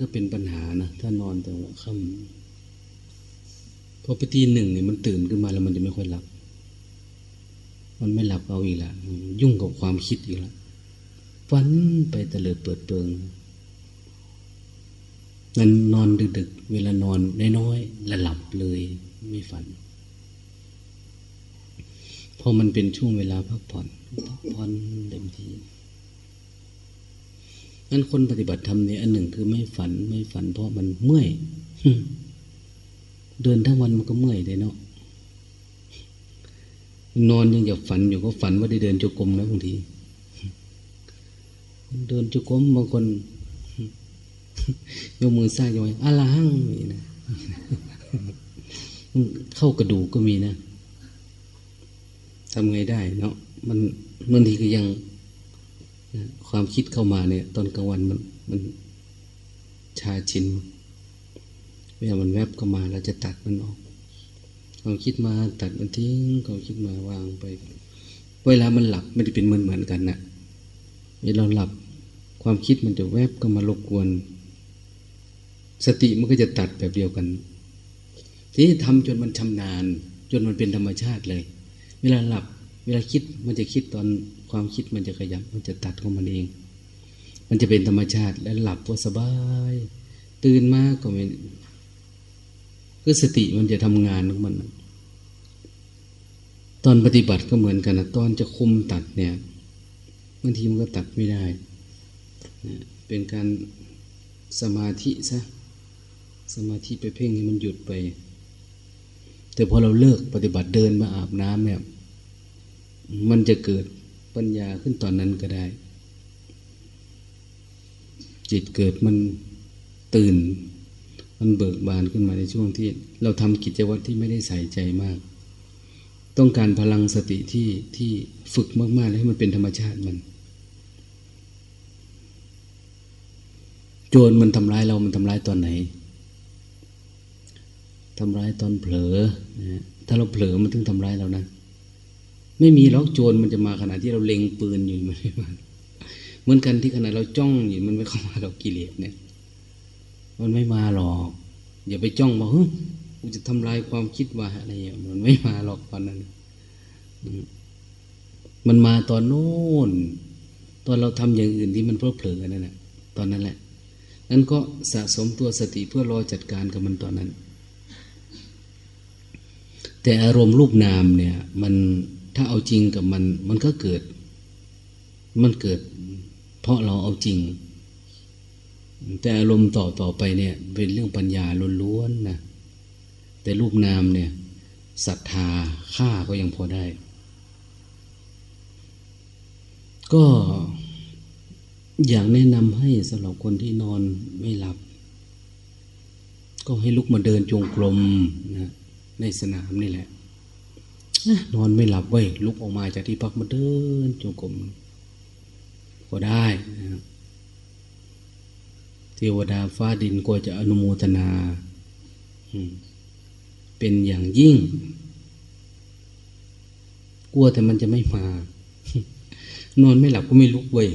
ก็เป็นปัญหานะถ้านอนแต่หัวค่ำพอไปตีหนึ่งเนี่ยมันตื่นขึ้นมาแล้วมันจะไม่ค่อยหลับ มันไม่หลับเอาอีกละยุ่งกับความคิดอีกละฝันไปเตลิดเปิดเปิงงันนอนดึกๆ เวลานอนน้อยๆแล้วหลับเลยไม่ฝันพอมันเป็นช่วงเวลาพักผ่อนพักผ่อนเต็มที่ งั้นคนปฏิบัติธรรมเนี่ยอันหนึ่งคือไม่ฝันไม่ฝันเพราะมันเมื่อยเดินทั้งวันมันก็เมื่อยเลยเนาะนอนยังอยากฝันอยู่ก็ฝันว่าได้เดินจุกรมนะบางทีเดินจุกรมบางคนยกมือซ้ายยกมืออะลังนี่นะเข้ากระดูกก็มีนะทำไงได้เนาะมันบางทีก็ยัง ความคิดเข้ามาเนี่ย ตอนกลางวันมันมันชาชินเวลามันแวบเข้ามาเราจะตัดมันออกความคิดมาตัดมันทิ้งความคิดมาวางไป เวลามันหลับไม่ได้เป็นเหมือนเหมือนกันนะเวลาหลับความคิดมันจะแวบก็มารบกวน สติมันก็จะตัดแบบเดียวกัน ที่ทำจนมันชำนาญ จนมันเป็นธรรมชาติเลย เวลาหลับ เวลาคิดมันจะคิดตอน ความคิดมันจะขยับมันจะตัดของมันเอง มันจะเป็นธรรมชาติและหลับก็สบาย ตื่นมากก็ไม่คือสติมันจะทำงานของมัน ตอนปฏิบัติก็เหมือนกันนะตอนจะคุมตัดเนี่ยบางทีมันก็ตัดไม่ได้ เป็นการสมาธิซะสมาธิไปเพ่งให้มันหยุดไป แต่พอเราเลิกปฏิบัติเดินมาอาบน้ำเนี่ย มันจะเกิด ปัญญาขึ้นตอนนั้นก็ได้ จิตเกิดมันตื่น มันเบิกบานขึ้นมาในช่วงที่ เราทำกิจวัตรที่ไม่ได้ใส่ใจมาก ต้องการพลังสติที่ที่ฝึกมากๆ ให้มันเป็นธรรมชาติมัน โจรมันทำร้ายเรา มันทำร้ายตอนไหนทำร้ายตอนเผลอนะถ้าเราเผลอมันถึงทำร้ายเรานะ ไม่มีล็อกโจรมันจะมาขณะที่เราเล็งปืนอยู่มันไม่มาเหมือนกันที่ขณะเราจ้องอยู่มันไม่เข้ามาเรากิเลสเนี่ย มันไม่มาหรอก อย่าไปจ้องว่าเฮ้ยกูจะทำลายความคิดว่าอะไรอย่างมันไม่มาหรอกตอนนั้นมันมาตอนโน้นตอนเราทำอย่างอื่นที่มันเพลิดเพลินนั่นแหละตอนนั้นแหละนั้นก็สะสมตัวสติเพื่อรอจัดการกับมันตอนนั้น แต่อารมณ์รูปนามเนี่ย มัน ถ้าเอาจริงกับมัน มันก็เกิด มันเกิด เพราะเราเอาจริง แต่อารมณ์ต่อต่อไปเนี่ย เป็นเรื่องปัญญาล้วนๆนะแต่รูปนามเนี่ยศรัทธาฆ่าก็ยังพอได้ ก็อยากแนะนำให้สำหรับคนที่นอนไม่หลับ ก็ให้ลุกมาเดินจงกรมนะในสนามนี่แหละ นอนไม่หลับเว้ยลุกออกมาจากที่พักมาเดินจงกรมก็ได้นะเทวดาฟ้าดินก็จะอนุโมทนา เป็นอย่างยิ่ง กลัวแต่มันจะไม่มา นอนไม่หลับก็ไม่ลุกเว้ย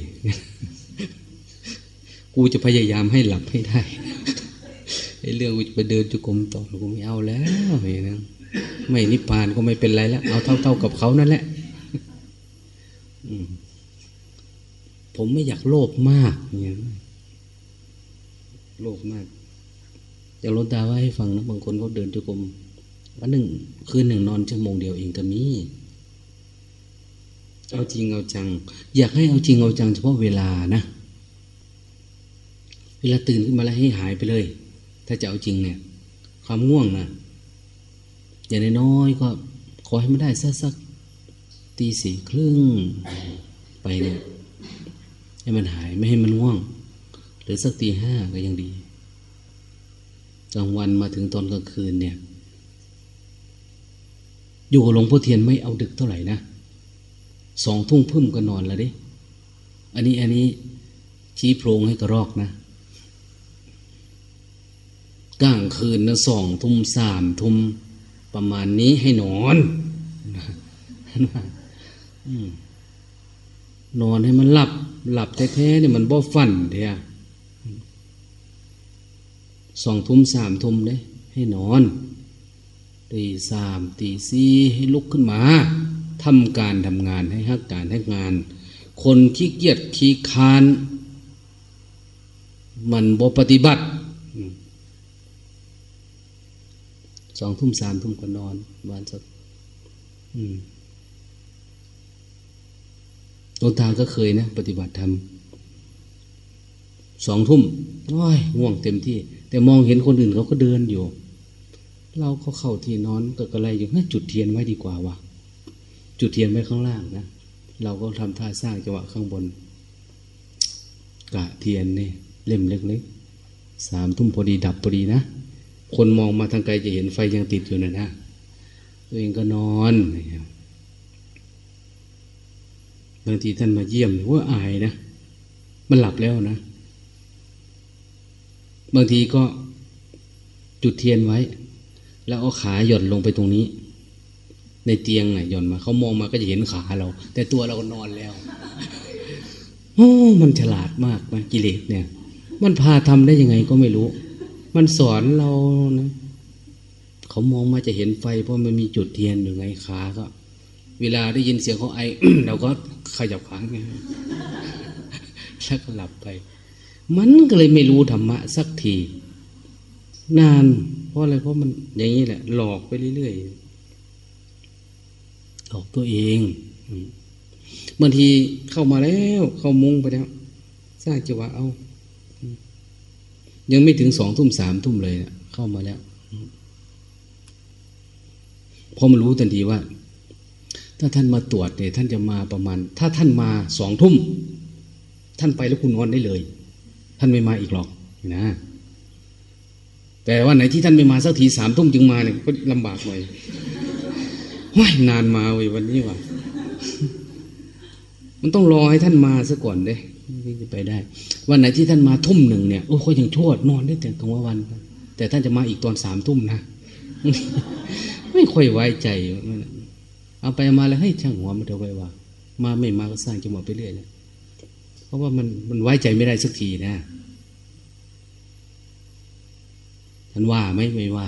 กูจะพยายามให้หลับให้ได้ไอ้เรื่องกูจะไปเดินจุกรมต่อกูไม่เอาแล้วอย่างนั้น ไม่นิพพานก็ไม่เป็นไรแล้วเอาเท่าๆกับเขานั่นแหละผมไม่อยากโลภมากเนี่ยโลภมากอยากลดตาว่าให้ฟังนะบางคนเขาเดินจุกรมวันหนึ่งคืนหนึ่งนอนชั่วโมงเดียวเองก็มีเอาจริงเอาจัง อยากให้เอาจริงเอาจังเฉพาะเวลานะ เวลาตื่นขึ้นมาแล้วให้หายไปเลย ถ้าจะเอาจริงเนี่ย ความง่วงนะ อย่างน้อยก็ขอให้มันได้สักสักตีสี่ครึ่งไปเนี่ยให้มันหายไม่ให้มันง่วง หรือสักตีห้าก็ยังดีกลางวันมาถึงตอนกลางคืนเนี่ย อยู่กับหลวงพ่อเทียนไม่เอาดึกเท่าไหร่นะสองทุ่งพึ่มก็นอนแล้วดิอันนี้อันนี้ชี้โพรงให้กระรอกนะกลางคืนนะสองทุ่มสามทุ่ม ประมาณนี้ให้นอนนอนให้มันหลับ หลับแท้ๆเนี่ยมันบ่ฟันเดียสองทุ่มสามทุ่มเลยให้นอนตีสามตีสี่ให้ลุกขึ้นมาทำการทำงานให้ฮักการให้งาน คนขี้เกียจขี้คาน มันบ่ปฏิบัติส องทุ่มสามทุ่มก็นอนบ้านสักตัวตาก็เคยนะ ปฏิบัติธรรมสองทุ่มโอ้ยง่วงเต็มที่ แต่มองเห็นคนอื่นเขาก็เดินอยู่ เราก็เข้าที่นอนก็กระไรอยู่ให้จุดเทียนไว้ดีกว่าวะจุดเทียนไว้ข้างล่างนะเราก็ทำท่าสร้างจังหวะข้างบน กะเทียนนี่เล่มเล็กๆสามทุ่มพอดีดับพอดีนะ คนมองมาทางไกลจะเห็นไฟยังติดอยู่นะนะตัวเองก็นอนบางทีท่านมาเยี่ยมว่าอายนะ มันหลับแล้วนะ บางทีก็จุดเทียนไว้ แล้วเอาขาหย่อนลงไปตรงนี้ ในเตียงไงหย่อนมา เขามองมาก็จะเห็นขาเรา แต่ตัวเราก็นอนแล้วโอ้มันฉลาดมากมันกิเลสเนี่ย มันพาทำได้ยังไงก็ไม่รู้ มันสอนเรานะเขามองมาจะเห็นไฟ เพราะมันมีจุดเทียนอยู่ไงขาก็ เวลาได้ยินเสียงเขาไอเราก็ขยับขาไงแล้วก็หลับไป มันก็เลยไม่รู้ธรรมะสักที นานเพราะอะไรเพราะมันอย่างนี้แหละ หลอกไปเรื่อยๆหลอกตัวเองบางทีเข้ามาแล้ว เข้ามุงไปแล้วสร้างจังหวะเอา ยังไม่ถึงสองทุ่มสามทุ่มเลยเข้ามาแล้วพอมารู้ทันทีว่า ถ้าท่านมาตรวจเนี่ยท่านจะมาประมาณ ถ้าท่านมาสองทุ่ม ท่านไปแล้วคุณนอนได้เลย ท่านไม่มาอีกหรอกนะ แต่ว่าไหนที่ท่านไม่มาสักทีสามทุ่มจึงมาเนี่ยก็ลำบากหน่อยว้ายนานมาเว้ยวันนี้ว่ะมันต้องรอให้ท่านมาซะก่อนเด้ นี่จะไปได้ วันไหนที่ท่านมาทุ่มหนึ่งเนี่ยโอ้ค่อยยังชั่วนอนได้แต่กลางวัน แต่ท่านจะมาอีกตอนสามทุ่มนะ ไม่ค่อยไว้ใจ เอาไปมาแล้วให้ช่างหัวมันเถอะไว้ว่า มาไม่มาก็สร้างจังหวะไปเรื่อยเลยเพราะว่ามันมันไว้ใจไม่ได้สักทีนะท่านว่าไหมไม่ว่า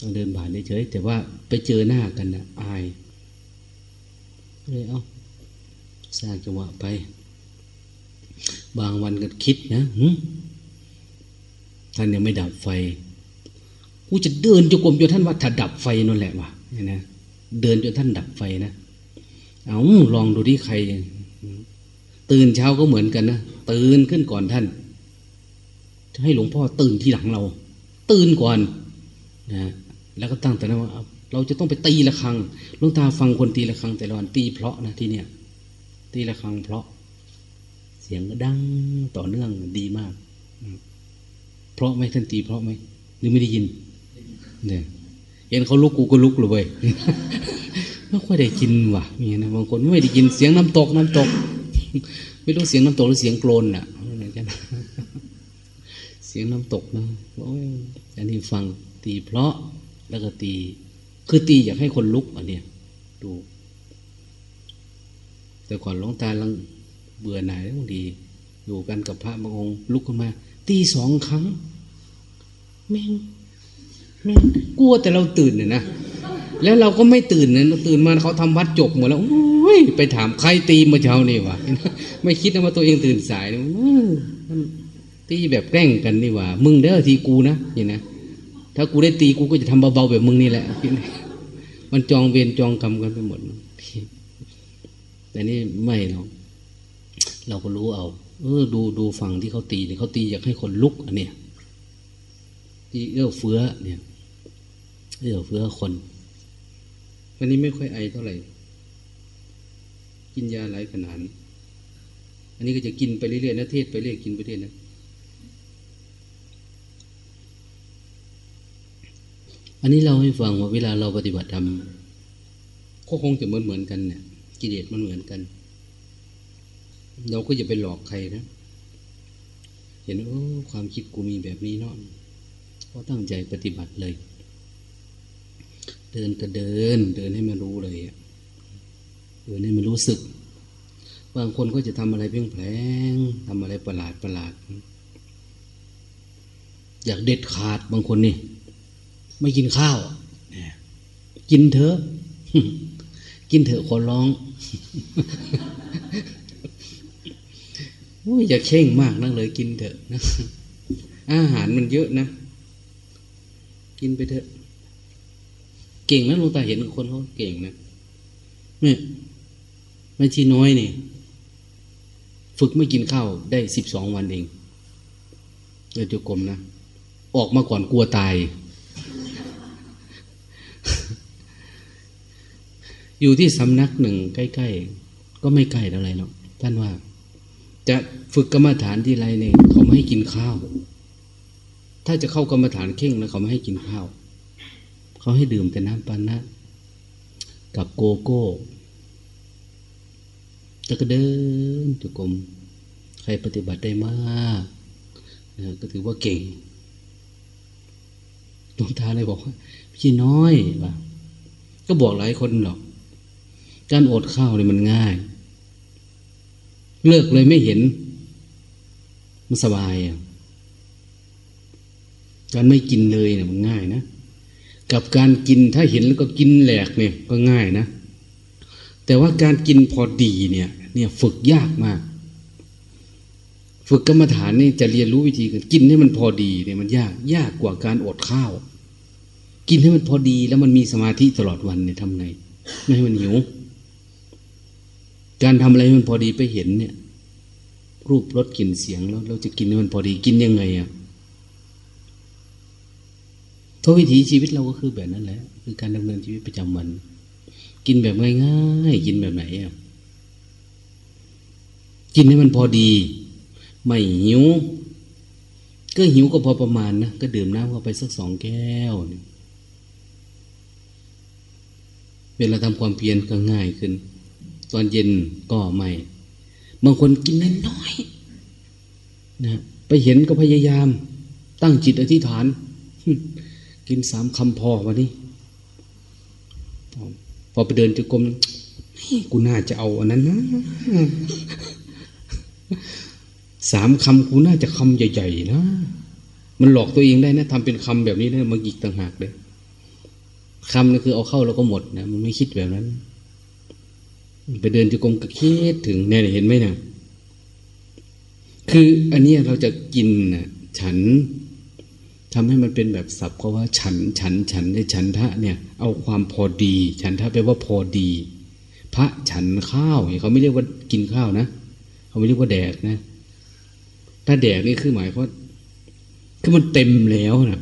ต้องเดินผ่านเฉยแต่ว่าไปเจอหน้ากันนะอายเลยเอาสร้างจังหวะไป บางวันก็คิดนะท่านยังไม่ดับไฟ กูจะเดินจงกรมจนท่านว่าถ้าดับไฟนั่นแหละวะเนี่ยนะเดินจนท่านดับไฟนะเอาลองดูที่ใคร ตื่นเช้าก็เหมือนกันนะตื่นขึ้นก่อนท่าน จะให้หลวงพ่อตื่นที่หลังเรา ตื่นก่อนนะแล้วก็ตั้งแต่นั้นว่าเราจะต้องไปตีละครังหลวงตาฟังคนตีละครังแต่ละวันตีเพราะนะที่เนี่ย ตีละครังเพราะ สียงก็ดังต่อเนื่องดีมาก เพราะไหมท่านตีเพราะไหมหรือไม่ได้ยิน เนี่ยเห็นเขาลุกกูก็ลุกเลยเว้ยไม่ค่อยได้กินว่ะมีนะบางคนไม่ได้ยินเสียงน้ำตกน้ำตก ไม่รู้เสียงน้ำตกหรือเสียงโกลนอะเสียงน้ำตกนะโอ้ยอันนี้ฟังตีเพราะแล้วก็ตี คือตีอยากให้คนลุกอันเนี้ยดูแต่ก่อนหลวงตาลัง เบื่อหน่ายแล้วดีอยู่กันกับพระบางองค์ ลุกขึ้นมา ตีสองครั้งแม่งแม่งกลัวแต่เราตื่นเนี่ยนะแล้วเราก็ไม่ตื่นนะตื่นมาเขาทำวัดจบหมดแล้วไปถามใครตีเมื่อเช้านี่วะไม่คิดนะว่าตัวเองตื่นสายมันตีแบบแกล้งกันนี่ว่ามึงเด้อทีกูนะนี่นะถ้ากูได้ตีกูก็จะทำเบาๆแบบมึงนี่แหละมันจองเวรจองกรรมกันไปหมดแต่นี่ไม่หรอก เราก็รู้เอา เออ ดูดูฝั่งที่เขาตีเนี่ยเขาตีอยากให้คนลุกอันเนี้ยที่เอื้อเฟื้อเนี่ยเอื้อเฟื้อคนวันนี้ไม่ค่อยไอเท่าไหร่ กินยาหลายขนาดอันนี้ก็จะกินไปเรื่อยๆนะเทศไปเรื่อยกินไปเรื่อยนะอันนี้เราให้ฟังว่าเวลาเราปฏิบัติธรรมก็คงจะเหมือนเหมือนกันเนี่ยกิเลสมันเหมือนกัน เราก็อย่าไปหลอกใครนะ เห็นโอ้ความคิดกูมีแบบนี้เนาะก็ตั้งใจปฏิบัติเลย เดินก็เดิน เดินให้มันรู้เลยเดินให้มันรู้สึก บางคนก็จะทำอะไรเพียงแผลงทำอะไรประหลาดประหลาด อยากเด็ดขาดบางคนนี่ ไม่กินข้าวกินเถอะ กินเถอะขอร้อง อ้ยอย่าเข่งมากนักเลยกินเถอะนะอาหารมันเยอะนะ กินไปเถอะ เก่งนะลุงตาเห็นคนเขาเก่งนะเนี่ยไม่ชีน้อยนี่ฝึกไม่กินข้าวได้สิบสองวันเองเดินจุกรมนะ ออกมาก่อนกลัวตาย อยู่ที่สำนักหนึ่งใกล้ ๆ ก็ไม่ใกล้อะไรหรอกท่านว่า จะฝึกกรรมฐานที่ไรเนี่ยเขาไม่ให้กินข้าว ถ้าจะเข้ากรรมฐานเข่งนะเขาไม่ให้กินข้าว เขาให้ดื่มแต่น้ำปานะ กับโกโก้จะก็เดินจุกรมใครปฏิบัติได้มากก็ถือว่าเก่งหลวงตาเลยบอกว่าพี่น้อยว่าก็บอกหลายคนหรอก การอดข้าวเนี่ยมันง่าย เลิกเลยไม่เห็น มันสบายอะการไม่กินเลยเนี่ยมันง่ายนะกับการกินถ้าเห็นแล้วก็กินแหลกเนี่ยก็ง่ายนะ แต่ว่าการกินพอดีเนี่ย เนี่ยฝึกยากมาก ฝึกกรรมฐานนี่จะเรียนรู้วิธีกินให้มันพอดีเนี่ยมันยากยากกว่าการอดข้าว กินให้มันพอดีแล้วมันมีสมาธิตลอดวันเนี่ยทำไงไม่ให้มันหิว การทำอะไรมันพอดีไปเห็นเนี่ย รูปรสกลิ่นเสียงแล้วเราจะกินให้มันพอดีกินยังไงอะทวิถีชีวิตเราก็คือแบบนั้นแหละคือการดำเนินชีวิตประจำวัน กินแบบง่ายๆกินแบบไหนอะกินให้มันพอดี ไม่หิว ก็หิวก็พอประมาณนะก็ดื่มน้ำเข้าไปสักสองแก้วเวลาทำความเพียรก็ง่ายขึ้น ตอนเย็นก็ไม่ บางคนกินน้อยๆนะไปเห็นก็พยายาม ตั้งจิตอธิษฐาน กินสามคำพอวันนี้ พอไปเดินจุกรมกูน่าจะเอาอันนั้นนะสามคำกูน่าจะคำใหญ่ๆนะมันหลอกตัวเองได้นะทำเป็นคำแบบนี้ได้มากิกต่างหากเลยคำนี่คือเอาเข้าแล้วก็หมดนะมันไม่คิดแบบนั้น ไปเดินจุกรมก็คิดถึงเนี่ยเห็นไหมนะคืออันนี้เราจะกินนะฉันทำให้มันเป็นแบบศัพท์เขาว่าฉัน ฉัน ฉันในฉันทะเนี่ย เอาความพอดี ฉันทะแปลว่าพอดี พระฉันข้าวเขาไม่เรียกว่ากินข้าวนะเขาไม่เรียกว่าแดกนะ ถ้าแดกนี่คือหมายว่าคือมันเต็มแล้วนะ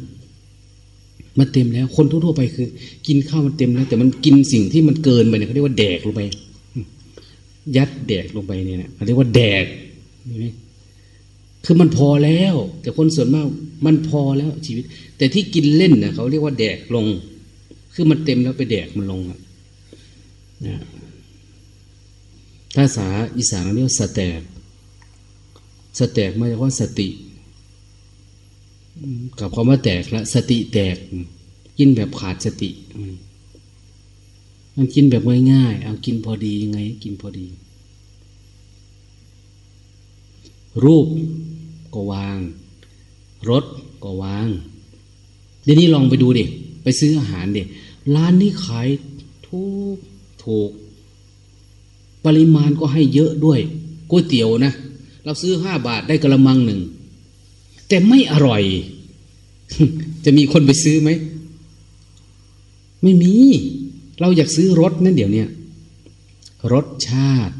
มันเต็มแล้ว คนทั่วๆไปคือ กินข้าวมันเต็มแล้วแต่มันกินสิ่งที่มันเกินไปเนี่ยเขาเรียกว่าแดกลงไป ยัดแดกลงไปเนี่ยเขาเรียกว่าแดกเห็นไหมคือมันพอแล้ว แต่คนส่วนมากมันพอแล้วชีวิต แต่ที่กินเล่นนะเขาเรียกว่าแดกลง คือมันเต็มแล้วไปแดกมันลงนะภาษาอีสานเรียกสแตกสแตกมาจากว่าสติ กับคำว่าแตกละสติแตกกินแบบขาดสติ มันกินแบบง่ายๆเอากินพอดียังไง กินพอดี รูปก็วางรถก็วางเดี๋ยวนี้ลองไปดูดิไปซื้ออาหารดิร้านนี้ขายทุกถูก ปริมาณก็ให้เยอะด้วยก๋วยเตี๋ยวนะ เราซื้อห้าบาทได้กระมังหนึ่ง แต่ไม่อร่อย จะมีคนไปซื้อไหม ไม่มี เราอยากซื้อรถนั่นเดี๋ยวนี้รสชาติ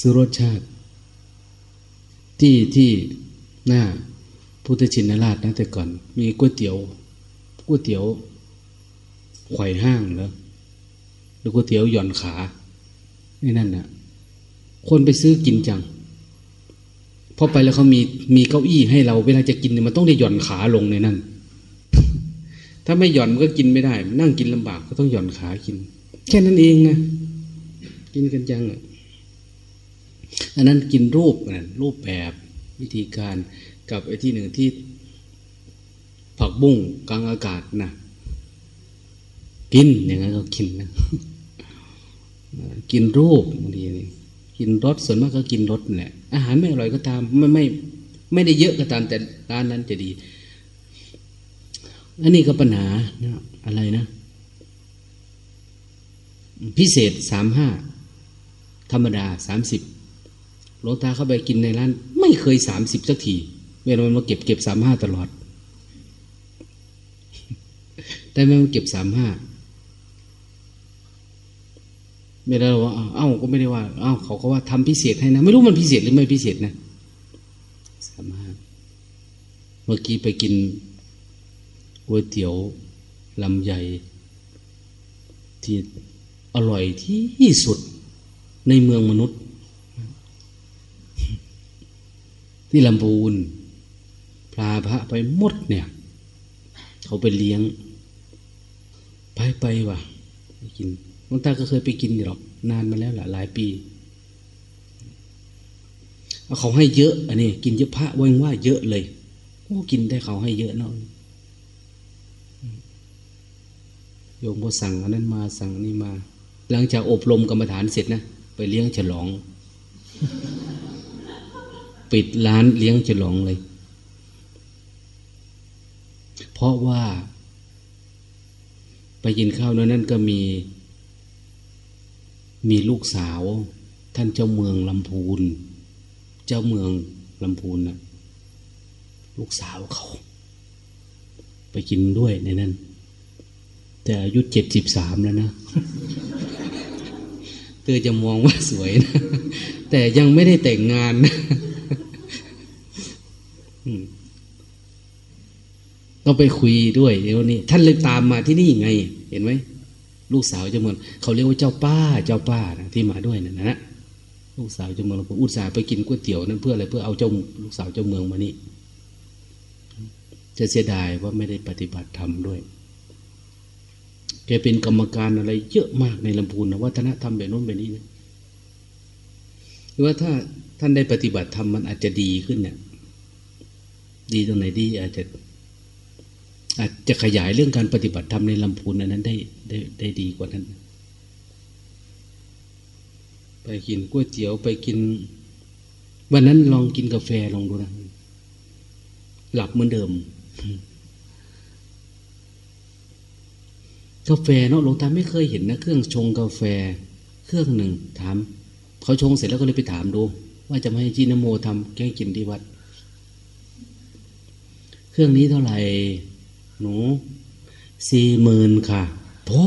ซื้อรสชาติ ที่ที่หน้าพุทธชินราชนะแต่ก่อน มีก๋วยเตี๋ยวก๋วยเตี๋ยวไข่ห้างแล้วหรือก๋วยเตี๋ยวหย่อนขานี่นั่นน่ะ คนไปซื้อกินจังพอไปแล้วเขามีมีเก้าอี้ให้เรา เวลาจะกินเนี่ยมันต้องได้หย่อนขาลงในนั่น ถ้าไม่หย่อนมันก็กินไม่ได้ นั่งกินลำบากก็ต้องหย่อนขากิน แค่นั้นเองนะ กินกันจังอะอันนั้นกินรูปนะรูปแบบวิธีการกับไอ้ที่หนึ่งที่ผักบุ้งกลางอากาศนะกินอย่างนั้นก็กินนะกินรูปบางทีกินรสส่วนมากก็กินรสแหละอาหารไม่อร่อยก็ตามไม่ไม่ไม่ได้เยอะก็ตามแต่ร้านนั้นจะดี อันนี้ก็ปัญหานะอะไรนะ พิเศษสามห้าธรรมดาสามสิบหลงตาเข้าไปกินในร้าน ไม่เคยสามสิบสักทีเวลามันมาเก็บเก็บสามห้าตลอด แต่ไม่มาเก็บสามห้าไม่ได้ว่าเอ้าก็ไม่ได้ว่า เอ้าเขาก็ว่าทำพิเศษให้นะ ไม่รู้มันพิเศษหรือไม่พิเศษนะสามห้าเมื่อกี้ไปกิน ก๋วยเตี๋ยวลำใหญ่ที่อร่อยที่สุดในเมืองมนุษย์ ที่ลำพูนพาพระไปหมดเนี่ย เขาไปเลี้ยง ไปไปว่ะไปกินหลวงตาก็เคยไปกินอยู่หรอก นานมาแล้วหละหลายปีเขาให้เยอะ อันนี้ กินเยอะพระว่าว่าเยอะเลยโอ้กินได้เขาให้เยอะเนาะ โยมก็สั่งอันนั้นมาสั่งนนี้มา หลังจากอบรมกรรมฐานเสร็จนะ ไปเลี้ยงฉลอง ปิดร้านเลี้ยงฉลองเลย เพราะว่า ไปกินข้าวนั้นก็มี มีลูกสาว ท่านเจ้าเมืองลำพูน เจ้าเมืองลำพูนนะลูกสาวเขา ไปกินด้วยในนั้น แต่อายุเจ็ดสิบสามแล้วนะเธอจะมองว่าสวยนะ แต่ยังไม่ได้แต่งงานนะก็ไปคุยด้วยเดี๋ยวนี้ท่านเลยตามมาที่นี่ไง เห็นไหมลูกสาวเจ้าเมืองเขาเรียกว่าเจ้าป้า เจ้าป้านะที่มาด้วยนะนะลูกสาวเจ้าเมืองเราอุตส่าห์ไปกินก๋วยเตี๋ยวนั้นเพื่ออะไรเพื่อเอาเจ้าลูกสาวเจ้าเมืองมานี่จะเสียดายว่าไม่ได้ปฏิบัติธรรมด้วย แกเป็นกรรมการอะไร เยอะมากในลำพูนนะวัฒนธรรมแบบโน้นแบบนี้นะหรือว่าถ้าท่านได้ปฏิบัติธรรมมันอาจจะดีขึ้นเนี่ยดีตรงไหนดีอาจจะ อาจจะขยายเรื่องการปฏิบัติธรรมในลำพูนอันนั้นได้ได้ได้ดีกว่านั้น ไปกินก๋วยเตี๋ยวไปกิน วันนั้นลองกินกาแฟลองดูนะหลับเหมือนเดิม กาแฟเนาะหลวงตาไม่เคยเห็นนะเครื่องชงกาแฟ เครื่องหนึ่งถามเขาชงเสร็จแล้วก็เลยไปถามดู ว่าจะมาให้จีนโมทำแกงกินที่วัด เครื่องนี้เท่าไหร่ หนูสี่หมื่นค่ะพ่อ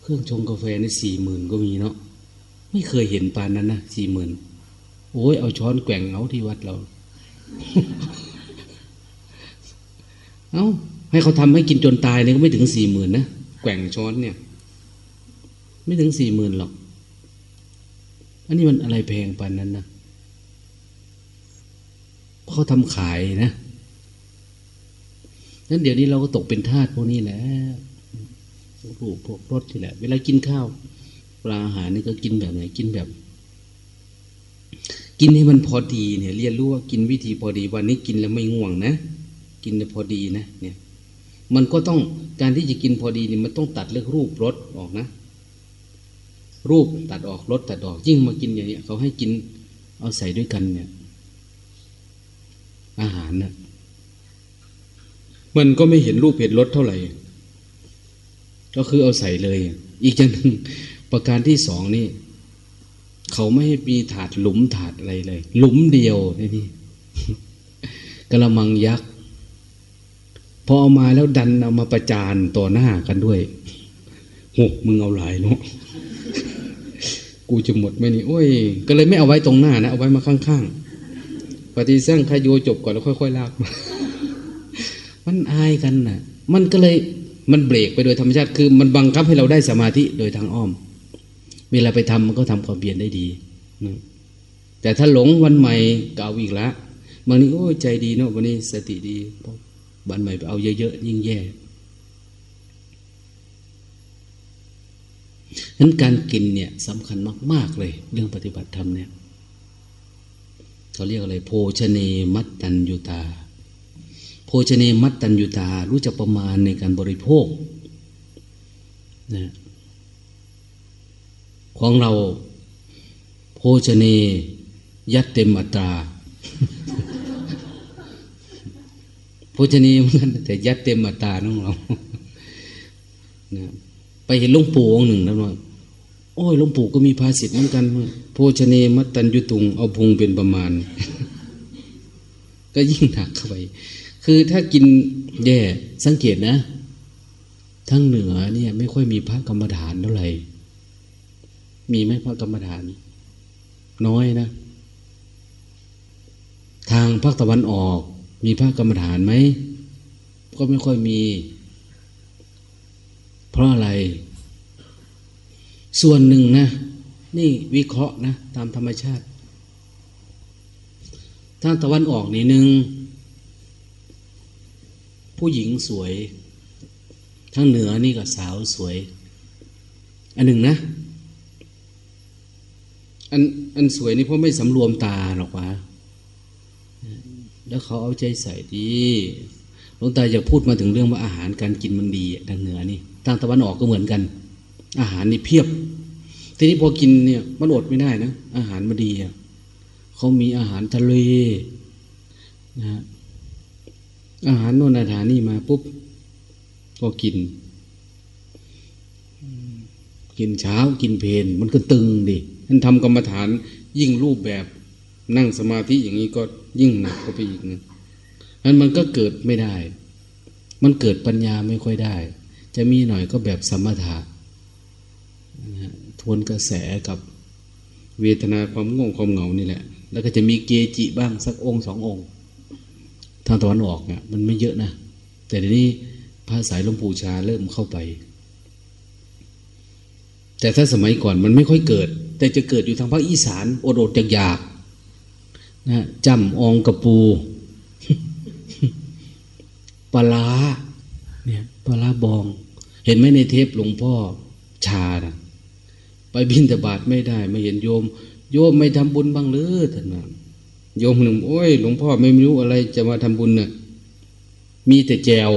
เครื่องชงกาแฟในสี่หมื่นก็มีเนาะไม่เคยเห็นปานนั้นนะสี่หมื่นโอ้ยเอาช้อนแกว่งเอาที่วัดเรา เอา้า ให้เขาทำให้กินจนตายเนี่ยก็ไม่ถึงสี่หมื่นนะแกว่งช้อนเนี่ย ไม่ถึงสี่หมื่นหรอก อันนี้มันอะไรแพงปานนั้นนะเขาทำขายนะนั้นเดี๋ยวนี้เราก็ตกเป็นทาสพวกนี้แหละพวกพวกรสที่แหละ เวลากินข้าวปลาอาหารนี่ก็กินแบบไหนกินแบบ กินให้มันพอดีเนี่ย เรียนรู้ว่ากินวิธีพอดีวันนี้กินแล้วไม่ง่วงนะ กินพอดีนะเนี่ย มันก็ต้องการที่จะกินพอดีนี่มันต้องตัดเรื่องรูปรสออกนะ รูปตัดออกรสตัดออก ยิ่งมากินอย่างนี้เขาให้กินเอาใส่ด้วยกันเนี่ย อาหารนะ่ะมันก็ไม่เห็นรูปเห็นรสเท่าไหร่ ก็คือเอาใส่เลย อีกอย่างหนึ่งประการที่สองนี่ เขาไม่ให้มีถาดหลุมถาดอะไรเลย หลุมเดียวนี่กระมังยักษ์ พอเอามาแล้วดันเอามาประจานต่อหน้ากันด้วยหกมึงเอาหลายเนาะกูจะหมดไหมนี่โอ้ย ก็เลยไม่เอาไว้ตรงหน้านะ เอาไว้มาข้างๆปฏิเสธขยโยจบก่อนแล้วค่อยๆลากมามันอายกันนะ่ะ มันก็เลยมันเบรกไปโดยธรรมชาติคือ มันบังคับให้เราได้สมาธิโดยทางอ้อม เวลาไปทำมันก็ทำความเพียรได้ดีนะแต่ถ้าหลงวันใหม่เก่าอีกละบางนี้โอ้ใจดีเนาะวันนี้สติดี วันใหม่ไปเอาเยอะๆยิ่งแย่นั้นการกินเนี่ยสำคัญมาก ๆเลย เรื่องปฏิบัติธรรมเนี่ยเขาเรียกอะไร โภชเนมัตตัญยุตา โภชเนมัตตัญยุตา รู้จักประมาณในการบริโภคนะของเรา โภชเนยัดเต็มอัตรา ชนีเหมือนกันแต่ยัดเต็มอัตาน้องเรานะไปเห็นหลวงปู่องค์หนึ่งแล้วว่าโอ้ยหลวงปู่ก็มีภาษิตเหมือนกันโภชเนมัตตัญยุตุงเอาพุงเป็นประมาณ ก็ยิ่งหนักเข้าไป คือถ้ากินแย่สังเกตนะ ทั้งเหนือเนี่ย ไม่ค่อยมีพระกรรมฐานเท่าไหร่ มีไหมพระกรรมฐาน น้อยนะ ทางภาคตะวันออก มีพระกรรมฐานไหม ก็ไม่ค่อยมี เพราะอะไร ส่วนหนึ่งนะ นี่วิเคราะห์นะ ตามธรรมชาติทางตะวันออกนี่หนึ่งผู้หญิงสวย ทั้งเหนือนี่ก็สาวสวย อันหนึ่งนะ อันอันสวยนี่เพราะไม่สำรวมตาหรอกวะ แล้วเขาเอาใจใส่ดีหลวงตาอยากพูดมาถึงเรื่องว่าอาหารการกินมันดีทางเหนือนี่ทางตะวันออกก็เหมือนกัน อาหารนี่เพียบ ทีนี้พอกินเนี่ยมันอดไม่ได้นะอาหารมันดีอะเขามีอาหารทะเลนะอาหารโน่นอาหารนี่มาปุ๊บก็กิน กินเช้ากินเพลนมันก็ตึงดิท่านทำกรรมฐานยิ่งรูปแบบ นั่งสมาธิอย่างนี้ก็ยิ่งหนักเข้าไปอีกนะนั้นมันก็เกิดไม่ได้ มันเกิดปัญญาไม่ค่อยได้ จะมีหน่อยก็แบบสมถะนะทวนกระแสกับเวทนาความง่วงความเหงานี่แหละ แล้วก็จะมีเกจิบ้างสักองค์สององค์ ทางตะวันออกเนี่ยมันไม่เยอะนะ แต่เดี๋ยวนี้พระสายลวงปู่ชาเริ่มเข้าไป แต่ถ้าสมัยก่อนมันไม่ค่อยเกิด แต่จะเกิดอยู่ทางภาคอีสานโอดดอยาก นะจำองกระปู ปลาเนี่ยปลาบอง เห็นไหมในเทปหลวงพ่อชานะไปบินตบาทไม่ได้ ไม่เห็นโยม โยมไม่ทำบุญบ้างหรือท่านว่าโยมหนึ่งโอ้ยหลวงพ่อไม่รู้อะไรจะมาทำบุญเนะ่ยมีแต่แจว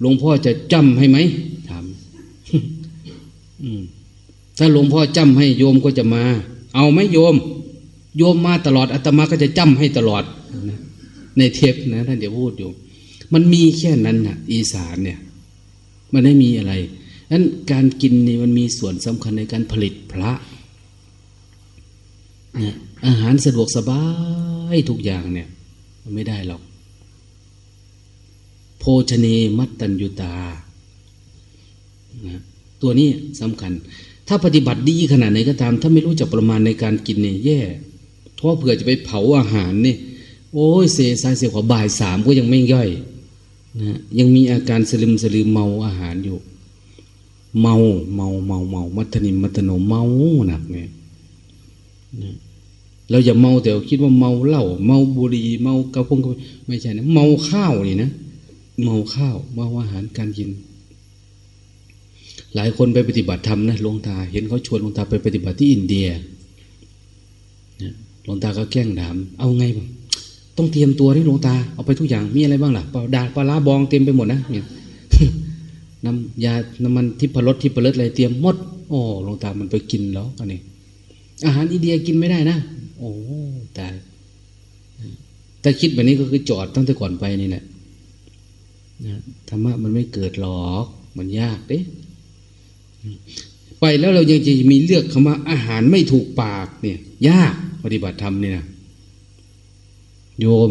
หลวงพ่อจะจำให้ไหมถามถ้าหลวงพ่อจำให้โยมก็จะมา เอาไหมโยม โยมมาตลอดอาตมาก็จะจำให้ตลอดนะในเทปนะท่านเดี๋ยวพูดอยู่ มันมีแค่นั้นนะอีสานเนี่ย มันไม่มีอะไรนั้นการกินนี่มันมีส่วนสำคัญในการผลิตพระนะอาหารสะดวกสบายทุกอย่างเนี่ย มันไม่ได้หรอก โภชเนมัตตัญยุตานะตัวนี้สำคัญ ถ้าปฏิบัติดีขนาดไหนก็ตาม ถ้าไม่รู้จักประมาณในการกินเนี่ยแย่ เพราะเผื่อจะไปเผาอาหารนี่โอ้ยเสียสายเสียขวาบ่ายสามก็ยังไม่ย่อยนะยังมีอาการสลืมสลืมเมาอาหารอยู่ เมาเมาเมาเมามัทนิมมัตโนเมาหนักเนี่ยนะเราอย่าเมาแต่คิดว่าเมาเหล้าเมาบุหรี่เมากระพงกระไม่ใช่นะเมาข้าวนี่นะเมาข้าวเมาอาหารการกิน หลายคนไปปฏิบัติธรรมนะหลวงตาเห็นเขาชวนหลวงตาไปปฏิบัติที่อินเดีย หลวงตาก็แกล้งถาม เอาไงบ้างต้องเตรียมตัวนี่หลวงตา เอาไปทุกอย่าง มีอะไรบ้างล่ะปลาดาปลาลาบองเต็มไปหมดนะเนี่ยน้ำยา น้ำมันทิพรสทิพรสอะไรเตรียมหมด โอ้หลวงตามันไปกินแล้วอันนี้ อาหารอินเดียกินไม่ได้นะ โอ้ตายแต่คิดแบบนี้ก็คือจอดตั้งแต่ก่อนไปนี่แหละนะธรรมะมันไม่เกิดหรอก มันยากเด้ไปแล้วเรายังจะมีเลือกคำว่าอาหารไม่ถูกปากเนี่ย ยาก ปฏิบัติธรรมเนี่ยนะโยม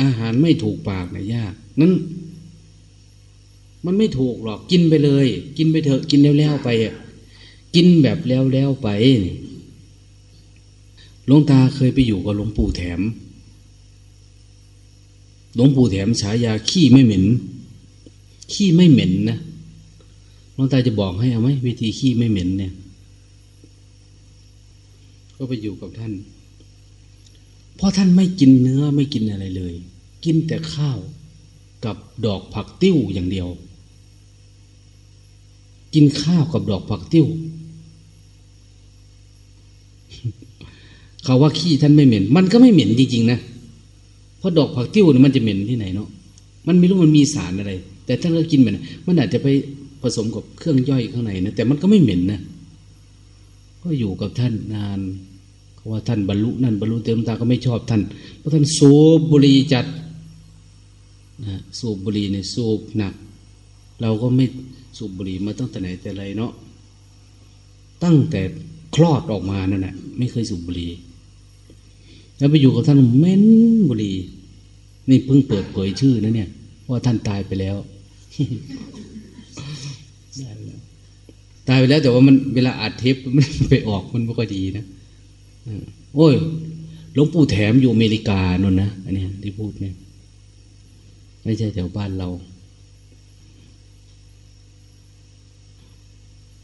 อาหารไม่ถูกปากเนี่ยยากนั้นมันไม่ถูกหรอกกินไปเลย กินไปเถอะกินแล้วๆไปอะกินแบบแล้วๆไปหลวงตาเคยไปอยู่กับหลวงปู่แถมหลวงปู่แถมฉายาขี้ไม่เหม็น ขี้ไม่เหม็นนะหลวงตาจะบอกให้เอาไหมวิธีขี้ไม่เหม็นเนี่ย ก็ไปอยู่กับท่าน เพราะท่านไม่กินเนื้อไม่กินอะไรเลย กินแต่ข้าวกับดอกผักติ้วอย่างเดียว กินข้าวกับดอกผักติ้วเขาว่าขี้ท่านไม่เหม็น มันก็ไม่เหม็นจริงๆนะเพราะดอกผักติ้วเนี่ยมันจะเหม็นที่ไหนเนาะมันไม่รู้มันมีสารอะไร แต่ท่านก็กินมันมันอาจจะไปผสมกับเครื่องย่อยข้างในนะแต่มันก็ไม่เหม็นนะก็อยู่กับท่านนาน ว่าท่านบรรลุนั่นบรรลุเต็มตาก็ไม่ชอบท่าน เพราะท่านโซบุรีจัดนะสูบบุหรี่ในสูบหนัก เราก็ไม่สูบบุหรี่มาตั้งแต่ไหนแต่ไรเนาะตั้งแต่คลอดออกมานั่นแหละไม่เคยสูบบุหรี่แล้วไปอยู่กับท่านเม้นบุหรี่นี่เพิ่งเปิดเผยชื่อนะเนี่ย ว่าท่านตายไปแล้วตายไปแล้วแต่ว่ามันเวลาอัดเทปมันไปออกมันไม่ค่อยดีนะ โอ้ยหลวงปู่แถมอยู่อเมริกา นนนะ อันนี้ที่พูดเนี่ย ไม่ใช่แถวบ้านเรา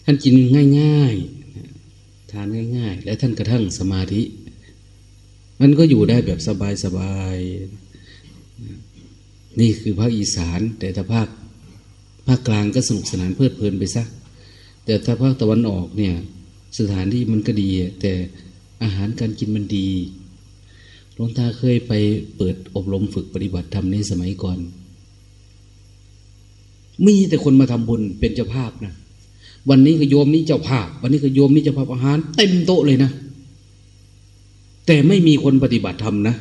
ท่านกินง่ายๆ ทานง่าย ๆ และท่านกระทั่งสมาธิ มันก็อยู่ได้แบบสบายๆ นี่คือภาคอีสาน แต่ถ้าภาคภาคกลางก็สนุกสนานเพลิดเพลินไปซะ แต่ถ้าภาคตะวันออกเนี่ย สถานที่มันก็ดีแต่ อาหารการกินมันดีหลวงตาเคยไปเปิดอบรมฝึกปฏิบัติธรรมในสมัยก่อน มีแต่คนมาทำบุญเป็นเจ้าภาพนะวันนี้ก็โยมนี้เจ้าภาพ วันนี้ก็โยมนี้เจ้าภาพอาหาร เต็มโต๊ะเลยนะ แต่ไม่มีคนปฏิบัติธรรมนะ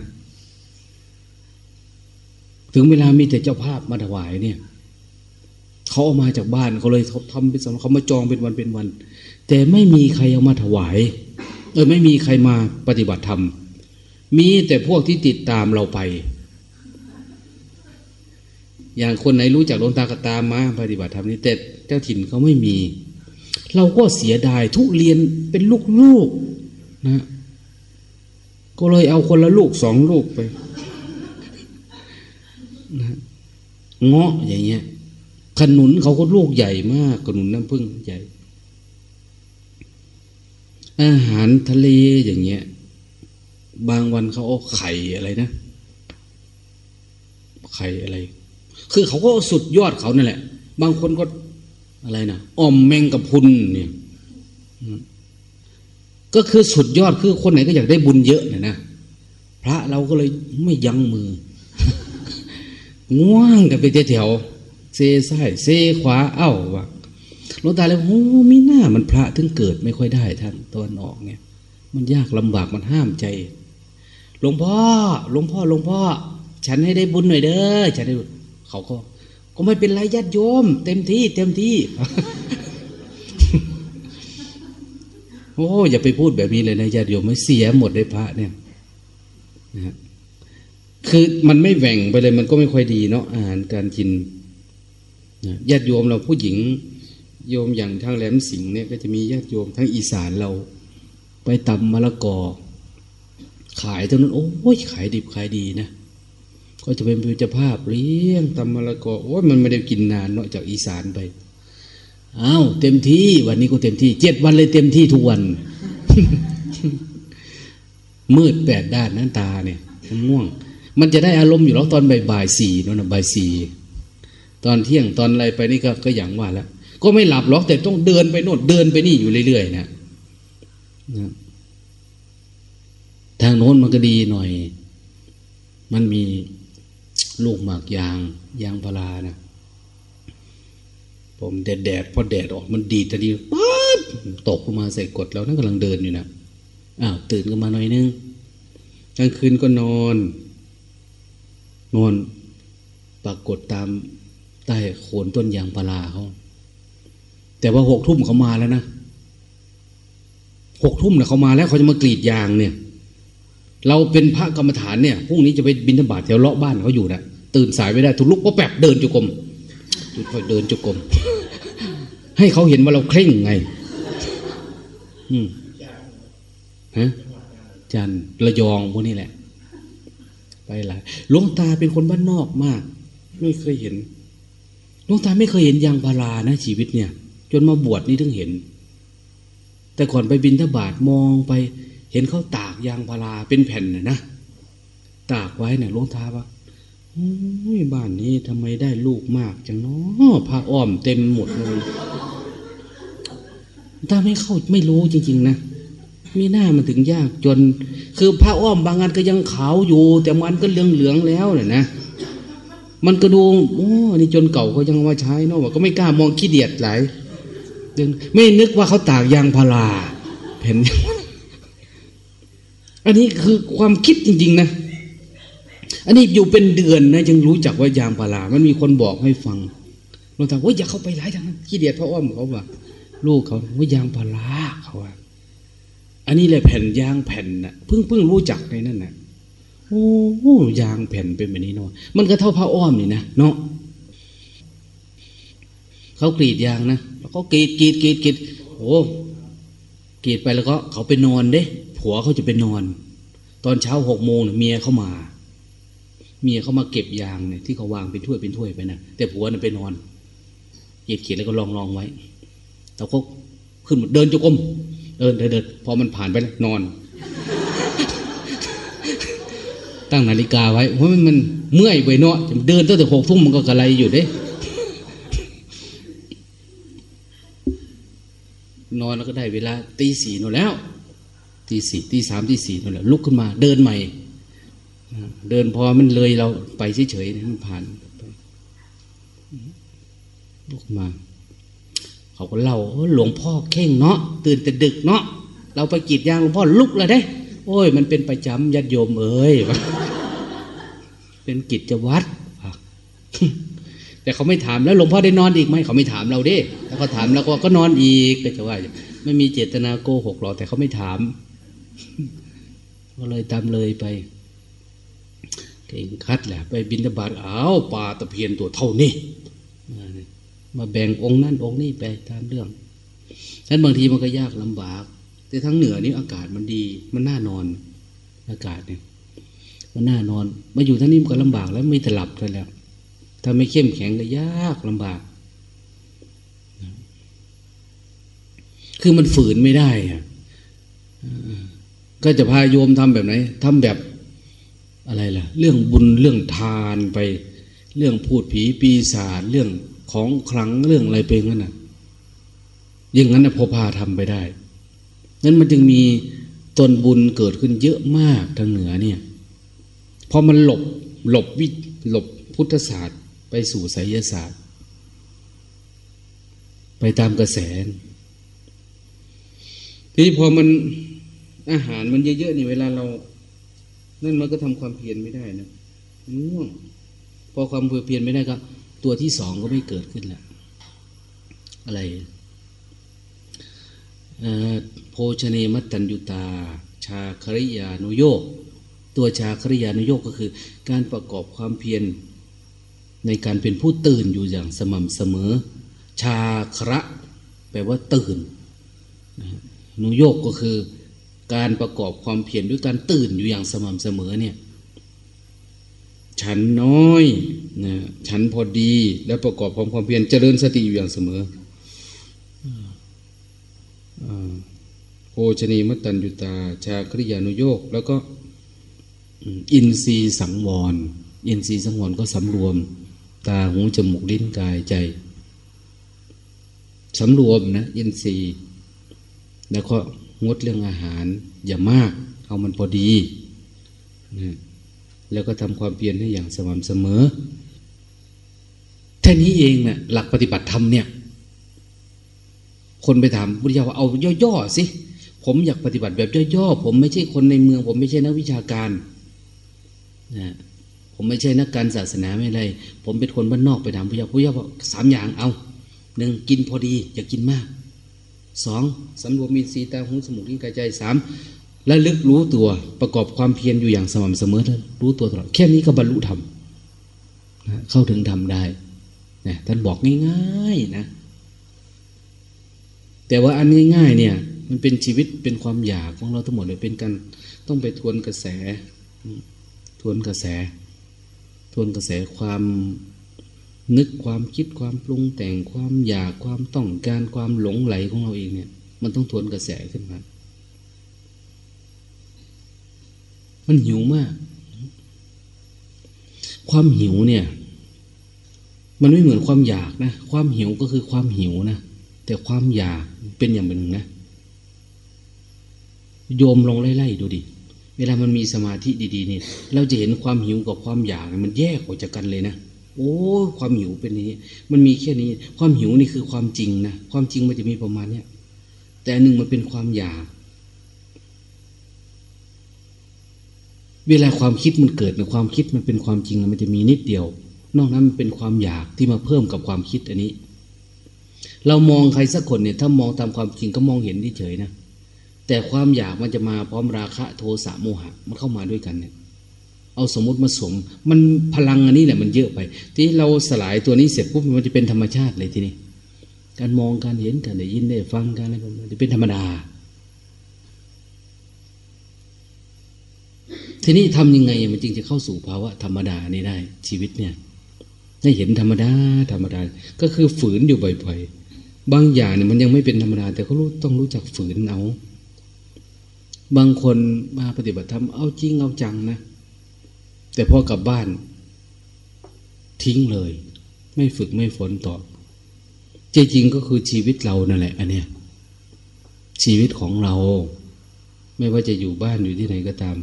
ถึงเวลามีแต่เจ้าภาพมาถวายเนี่ยเขาเอามาจากบ้านเขาเลยทำเป็นสำเขามาจองเป็นวันเป็นวัน แต่ไม่มีใครเอามาถวาย เออไม่มีใครมาปฏิบัติธรรม มีแต่พวกที่ติดตามเราไป อย่างคนไหนรู้จักหลวงตากตามมาปฏิบัติธรรมนี้แต่เจ้าถิ่นเขาไม่มี เราก็เสียดายทุเรียนเป็นลูกๆนะ ก็เลยเอาคนละลูกสองลูกไปนะเงาะอย่างเงี้ยขนุนเขาก็ลูกใหญ่มากขนุนน้ำผึ้งใหญ่ อาหารทะเลอย่างเงี้ย บางวันเขาเอาไข่อะไรนะ ไข่อะไร คือเขาก็สุดยอดเขานั่นแหละ บางคนก็อะไรนะอ่อมแมงกับพุนเนี่ย ก็คือสุดยอดคือคนไหนก็อยากได้บุญเยอะเนี่ยนะ พระเราก็เลยไม่ยั้งมือ ง่วงกันไปแถวเซซ้ายเซขวาเอ้าวะ ลวงตาเลยโอ้มีหน้ามันพระถึงเกิดไม่ค่อยได้ท่านตอนออกเนี่ย มันยากลำบากมันห้ามใจหลวงพ่อหลวงพ่อหลวงพ่อ ฉันให้ได้บุญหน่อยเด้อฉันได้เขาก็ ก็ไม่เป็นไรญาติโยม เต็มที่ เต็มที่โอ้อย่าไปพูดแบบนี้เลยนะญาติโยมไม่เสียหมดเลยพระเนี่ยนะคือมันไม่แหว่งไปเลยมันก็ไม่ค่อยดีเนาะอาหารการกินญาติโยมเราผู้หญิง โยมอย่างทางแหลมสิงห์เนี่ยก็จะมีญาติโยมทั้งอีสานเรา ไปตำมะละกอ ขายตรงนั้น โอ้ยขายดิบขายดีนะก็จะเป็นพิจภาพเลี้ยงตำมะละกอโอ้ยมันไม่ได้กินนานเนาะจากอีสานไปอ้าวเต็มที่ วันนี้ก็เต็มที่เจ็ดวันเลยเต็มที่ทุกวัน มืดแปดด้านนั้นตาเนี่ยมันง่วง มันจะได้อารมณ์อยู่แล้วตอนบ่ายสี่นั่นนะบ่ายสี่ตอนเที่ยงตอนอะไรไปนี่ก็ก็อย่างว่าแล้ว ก็ไม่หลับหรอกแต่ต้องเดินไปโน่นเดินไปนี่อยู่เรื่อยๆนะนะทางโน้นมันก็ดีหน่อย มันมีลูกหมากยางยางพารานะผมแดดแดดพอแดดออกมันดีแต่ดีปั๊บตกลงมาใส่กดแล้วนั่นกำลังเดินอยู่นะอ้าวตื่นกันมาหน่อยนึงกลางคืนก็นอน นอนปรากฏตามใต้โคนต้นยางพาราเขา แต่ว่าหกทุ่มเขามาแล้วนะหกทุ่มเนี่ยเขามาแล้วเขาจะมากรีดยางเนี่ย เราเป็นพระกรรมฐานเนี่ยพรุ่งนี้จะไปบินธบาตแถวเลาะบ้านเขาอยู่นะตื่นสายไม่ได้ทุลุกก็แปบเดินจุกรมค่อยเดินจุกรมให้เขาเห็นว่าเราเคร่งไง อืมฮะจันระยองพวกนี้แหละ ไปหลายหลวงตาเป็นคนบ้านนอกมาก ไม่เคยเห็นหลวงตาไม่เคยเห็นยางพารานะชีวิตเนี่ย จนมาบวชนี่ถึงเห็น แต่ก่อนไปบินทบาทมองไป เห็นเขาตากยางพาราเป็นแผ่นนะนะตากไว้เนี่ยลวงตาว่าโอ้ยบ้านนี้ทำไมได้ลูกมากจังเนาะผ้าอ้อมเต็มหมดเลยตาไม่เข้าไม่รู้จริง ๆ นะมีหน้ามันถึงยากจน คือผ้าอ้อมบางอันก็ยังขาวอยู่ แต่มันก็เหลืองๆแล้วเนี่ยนะ มันก็ดูโอ้นี่จนเก่าเขายังมาใช้เนาะก็ไม่กล้ามองขี้เดียดหลาย ไม่นึกว่าเขาตากยางพาราแผ่นอันนี้คือความคิดจริง ๆ นะ อันนี้อยู่เป็นเดือนนะยังรู้จักว่ายางพารา มันมีคนบอกให้ฟังหลวงตาว่าอย่าเข้าไปหลายทางขี้เดียดพระอ้อมเขาว่าลูกเขาว่ายางพาราเขาว่าอันนี้แหละแผ่นยางแผ่นน่ะเพิ่งเพิ่งรู้จักในนั่นน่ะโอ้ยางแผ่นเป็นแบบนี้เนาะมันก็เท่าพระอ้อมนี่นะเนาะ เขากรีดยางนะแล้วก็กรีดกรีดกรีดกรีดโอ้กรีดไปแล้วก็เขาไปนอนเด้ ผัวเขาจะไปนอน ตอนเช้าหกโมงเนี่ยเมียเข้ามา เมียเขามาเก็บยางเนี่ยที่เขาวางเป็นถ้วยเป็นถ้วยไปนะแต่ผัวน่ะไปนอนกรีดกรีดแล้วก็ลองลองไว้แล้วก็ขึ้นมาเดินจงกมเดินเดินเดินพอมันผ่านไปแล้วนอน ตั้งนาฬิกาไว้เพราะมันมันเมื่อยไปเนาะเดินตั้งแต่หกทุ่มมันก็กระไรอยู่เด้ นอนแล้วก็ได้เวลาตีสี่นอนแล้วตีสี่ตีสามตีสี่นอนแล้วลุกขึ้นมาเดินใหม่ เดินพอมันเลยเราไปเฉยๆนี่มันผ่านลุกมา เขาก็เล่าหลวงพ่อเข่งเนาะตื่นแต่ดึกเนาะเราไปกีดยางหลวงพ่อลุกเลยเด้ โอ้ย มันเป็นประจำญาติโยมเอ้ยเป็นกิจวัตร แต่เขาไม่ถามแล้วหลวงพ่อได้นอนอีกไหมเขาไม่ถามเราเด้แล้วก็ถามแล้วก็ก็นอนอีกก็จะว่าไม่มีเจตนาโกหกหรอกแต่เขาไม่ถาม ก็เลยตามเลยไปเก่งคัดแหละไปบินทบาทอ้าวปลาตะเพียนตัวเท่านี้มาแบ่งองค์นั่นองค์นี้ไปตามเรื่องฉะนั้นบางทีมันก็ยากลำบาก แต่ทั้งเหนือนี่อากาศมันดี มันน่านอน อากาศเนี่ย มันน่านอน มาอยู่ทั้งนี้มันก็ลำบากแล้วไม่แต่หลับกันแล้ว ถ้าไม่เข้มแข็งก็ยากลำบาก คือมันฝืนไม่ได้อะก็จะพาโยมทำแบบไหนทำแบบอะไรล่ะ เรื่องบุญเรื่องทานไป เรื่องพูดผีปีศาจเรื่องของคลังเรื่องอะไรไปงั้นน่ะอย่างนั้นนะพอพาทำไปได้ นั้นมันจึงมีตนบุญเกิดขึ้นเยอะมากทางเหนือเนี่ยพอมันหลบหลบวิหลบพุทธศาสตร์ ไปสู่ไสยศาสตร์ ไปตามกระแส ทีนี้พอมันอาหารมันเยอะๆนี่เวลาเรา นั่นมันก็ทำความเพียรไม่ได้นะง่วงพอความเพียรไม่ได้ก็ตัวที่สองก็ไม่เกิดขึ้นละอะไรโภชเนมัตตัญยุตา ชาคริยานุโยกตัวชาคริยานุโยกก็คือ การประกอบความเพียร ในการเป็นผู้ตื่นอยู่อย่างสม่ำเสมอ ชาคระ แปลว่าตื่นนุโยกก็คือการประกอบความเพียรด้วยการตื่นอยู่อย่างสม่ำเสมอเนี่ยฉันน้อยนะฉันพอดีแล้วประกอบความความเพียรเจริญสติอยู่อย่างเสมอโภชนีมัตตัญญุตา ชาคริยานุโยก แล้วก็อินทรีสังวร อินทรีสังวรก็สำรวม ตาหูจมูกลิ้นกายใจสำรวมนะอินทรีย์ แล้วก็งดเรื่องอาหาร อย่ามาก เอามันพอดีนะแล้วก็ทำความเพียรให้อย่างสม่ำเสมอแค่นี้เองนะ่ะหลักปฏิบัติธรรมเนี่ย คนไปถามพุทธเจ้าว่าเอาย่อๆสิ ผมอยากปฏิบัติแบบย่อๆผมไม่ใช่คนในเมือง ผมไม่ใช่นักวิชาการนะ ผมไม่ใช่นักการศาสนาไม่ไร ผมเป็นคนบ้านนอกไปถามพุทธเจ้าพุทธเจ้าบอกสามอย่างเอาหนึ่งกินพอดี อย่ากินมากสองสำรวมมีสีตาหูสมุลิ้นกายใจสามและลึกรู้ตัวประกอบความเพียรอยู่อย่างสม่ำเสมอแล้วรู้ตัวตลอดแค่นี้ก็บรรลุธรรมนะเข้าถึงธรรมได้นะท่านบอกง่ายๆนะ แต่ว่าอันง่ายๆเนี่ย มันเป็นชีวิตเป็นความอยากของเราทั้งหมดเลยเป็นการต้องไปทวนกระแส ทวนกระแส ทวนกระแสความนึกความคิดความปรุงแต่งความอยากความต้องการความหลงไหลของเราเองเนี่ย มันต้องทวนกระแสขึ้นมา มันหิวมาก ความหิวเนี่ย มันไม่เหมือนความอยากนะ ความหิวก็คือความหิวนะแต่ความอยากเป็นอย่างหนึ่งนะโยมลองไล่ๆดูดิ เวลามันมีสมาธิดีๆเนี่ยเราจะเห็นความหิวกับความอยากมันแยกออกจากกันเลยนะโอ้ความหิวเป็นนี้มันมีแค่นี้ ความหิวนี่คือความจริงนะความจริงมันจะมีประมาณเนี้ยแต่หนึ่งมันเป็นความอยาก เวลาความคิดมันเกิดในความคิดมันเป็นความจริงมันจะมีนิดเดียว นอกนั้นมันเป็นความอยากที่มาเพิ่มกับความคิดอันนี้ เรามองใครสักคนเนี่ย ถ้ามองตามความจริงก็มองเห็นเฉยนะ แต่ความอยากมันจะมาพร้อมราคะโทสะโมหะมันเข้ามาด้วยกันเนี่ย เอาสมมติมาสม มันพลังอันนี้แหละมันเยอะไป ที่เราสลายตัวนี้เสร็จปุ๊บมันจะเป็นธรรมชาติเลยทีนี้การมองการเห็นการได้ยินได้ฟังการอะไรมันจะเป็นธรรมดา ทีนี้ทำยังไงมันจึงจะเข้าสู่ภาวะธรรมดานี้ได้ ชีวิตเนี่ยให้เห็นธรรมดาธรรมดา ก็คือฝืนอยู่บ่อยๆบางอย่างเนี่ยมันยังไม่เป็นธรรมดา แต่เขารู้ต้องรู้จักฝืนเอา บางคนมาปฏิบัติธรรมเอาจริงเอาจังนะ แต่พอกลับบ้าน ทิ้งเลย ไม่ฝึกไม่ฝนต่อจริงก็คือชีวิตเรานั่นแหละ อันเนี้ยชีวิตของเรา ไม่ว่าจะอยู่บ้านอยู่ที่ไหนก็ตาม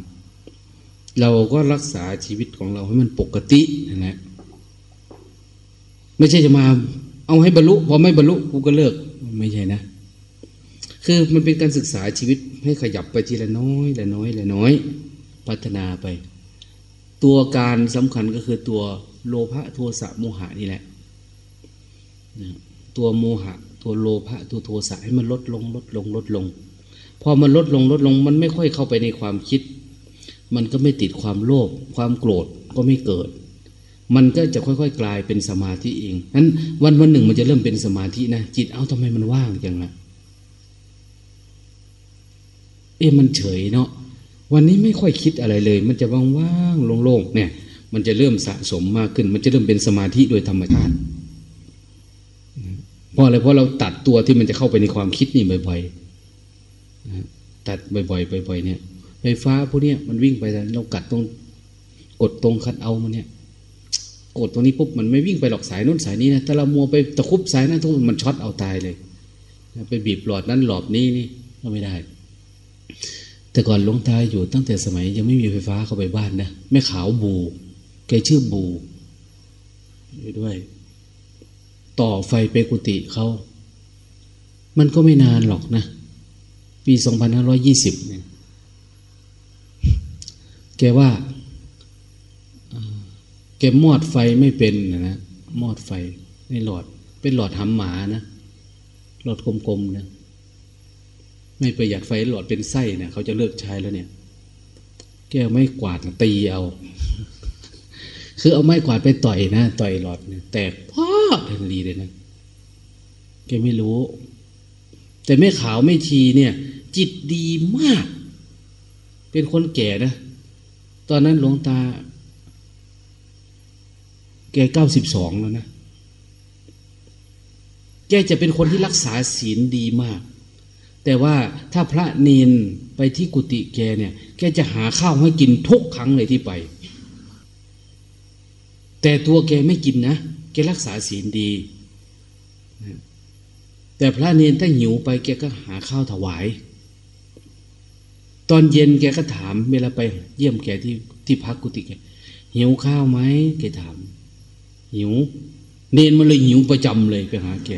เราก็รักษาชีวิตของเราให้มันปกตินั่นแหละไม่ใช่จะมา เอาให้บรรลุพอไม่บรรลุกูก็เลิก ไม่ใช่นะ คือมันเป็นการศึกษาชีวิตให้ขยับไปทีละน้อยละน้อยละน้อย พัฒนาไป ตัวการสำคัญก็คือตัวโลภะโทสะโมหะนี่แหละตัวโมหะ ตัวโลภะตัวโทสะให้มันลดลงลดลงลดลง พอมันลดลงลดลง มันไม่ค่อยเข้าไปในความคิด มันก็ไม่ติดความโลภความโกรธก็ไม่เกิด มันก็จะค่อย ๆ กลายเป็นสมาธิเองนั้นวันวันหนึ่งมันจะเริ่มเป็นสมาธินะจิตเอาทำไมมันว่างจังนะ เอ๊ะมันเฉยเนาะวันนี้ไม่ค่อยคิดอะไรเลย มันจะว่างๆโล่งๆเนี่ย มันจะเริ่มสะสมมากขึ้น มันจะเริ่มเป็นสมาธิโดยธรรมชาติเพราะอะไรเพราะเราตัดตัวที่มันจะเข้าไปในความคิดนี่บ่อยๆตัดบ่อยๆบ่อยๆเนี่ยไฟฟ้าพวกเนี้มันวิ่งไปแล้วเรากัดตรงกดตรงคัดเอามันเนี่ยกดตรงนี้ปุ๊บมันไม่วิ่งไปหลอกสายนู้นสายนี้นะถ้าเรามัวไปตะคุบสายนั้นทุกมันช็อตเอาตายเลยไปบีบหลอดนั้นหลอดนี้นี่ก็ไม่ได้ แต่ก่อนหลวงตาอยู่ตั้งแต่สมัยยังไม่มีไฟฟ้าเข้าไปบ้านนะแม่ขาวบู แกชื่อบูอยู่ด้วย ต่อไฟไปกุฏิเขา มันก็ไม่นานหรอกนะ ปีสองพันห้าร้อยี่สิบเนี่ยแกว่า แกมอดไฟไม่เป็นนะนะมอดไฟในหลอด เป็นหลอดหำหมานะ หลอดกลมๆนะ ไม่ประหยัดไฟหลอดเป็นไส้เนี่ยเขาจะเลิกใช้แล้วเนี่ย แก้วไม่กวาดตีเอา คือเอาไม้กวาดไปต่อยนะต่อยหลอดเนี่ยแตกพ่อทันทีเลยนะแกไม่รู้ แต่ไม่ขาวไม่ชีเนี่ย จิตดีมาก เป็นคนแก่นะตอนนั้นหลวงตา แกเก้าสิบสองแล้วนะแกจะเป็นคนที่รักษาศีลดีมาก แต่ว่าถ้าพระเนนไปที่กุฏิแกเนี่ย แกจะหาข้าวให้กินทุกครั้งเลยที่ไป แต่ตัวแกไม่กินนะ แกรักษาศีลดี แต่พระเนนถ้าหิวไปแกก็หาข้าวถวาย ตอนเย็นแกก็ถามเวลาไปเยี่ยมแกที่ที่พักกุฏิแกหิวข้าวไหมแกถาม หิว เนนมาเลยหิวประจำเลยไปหาแก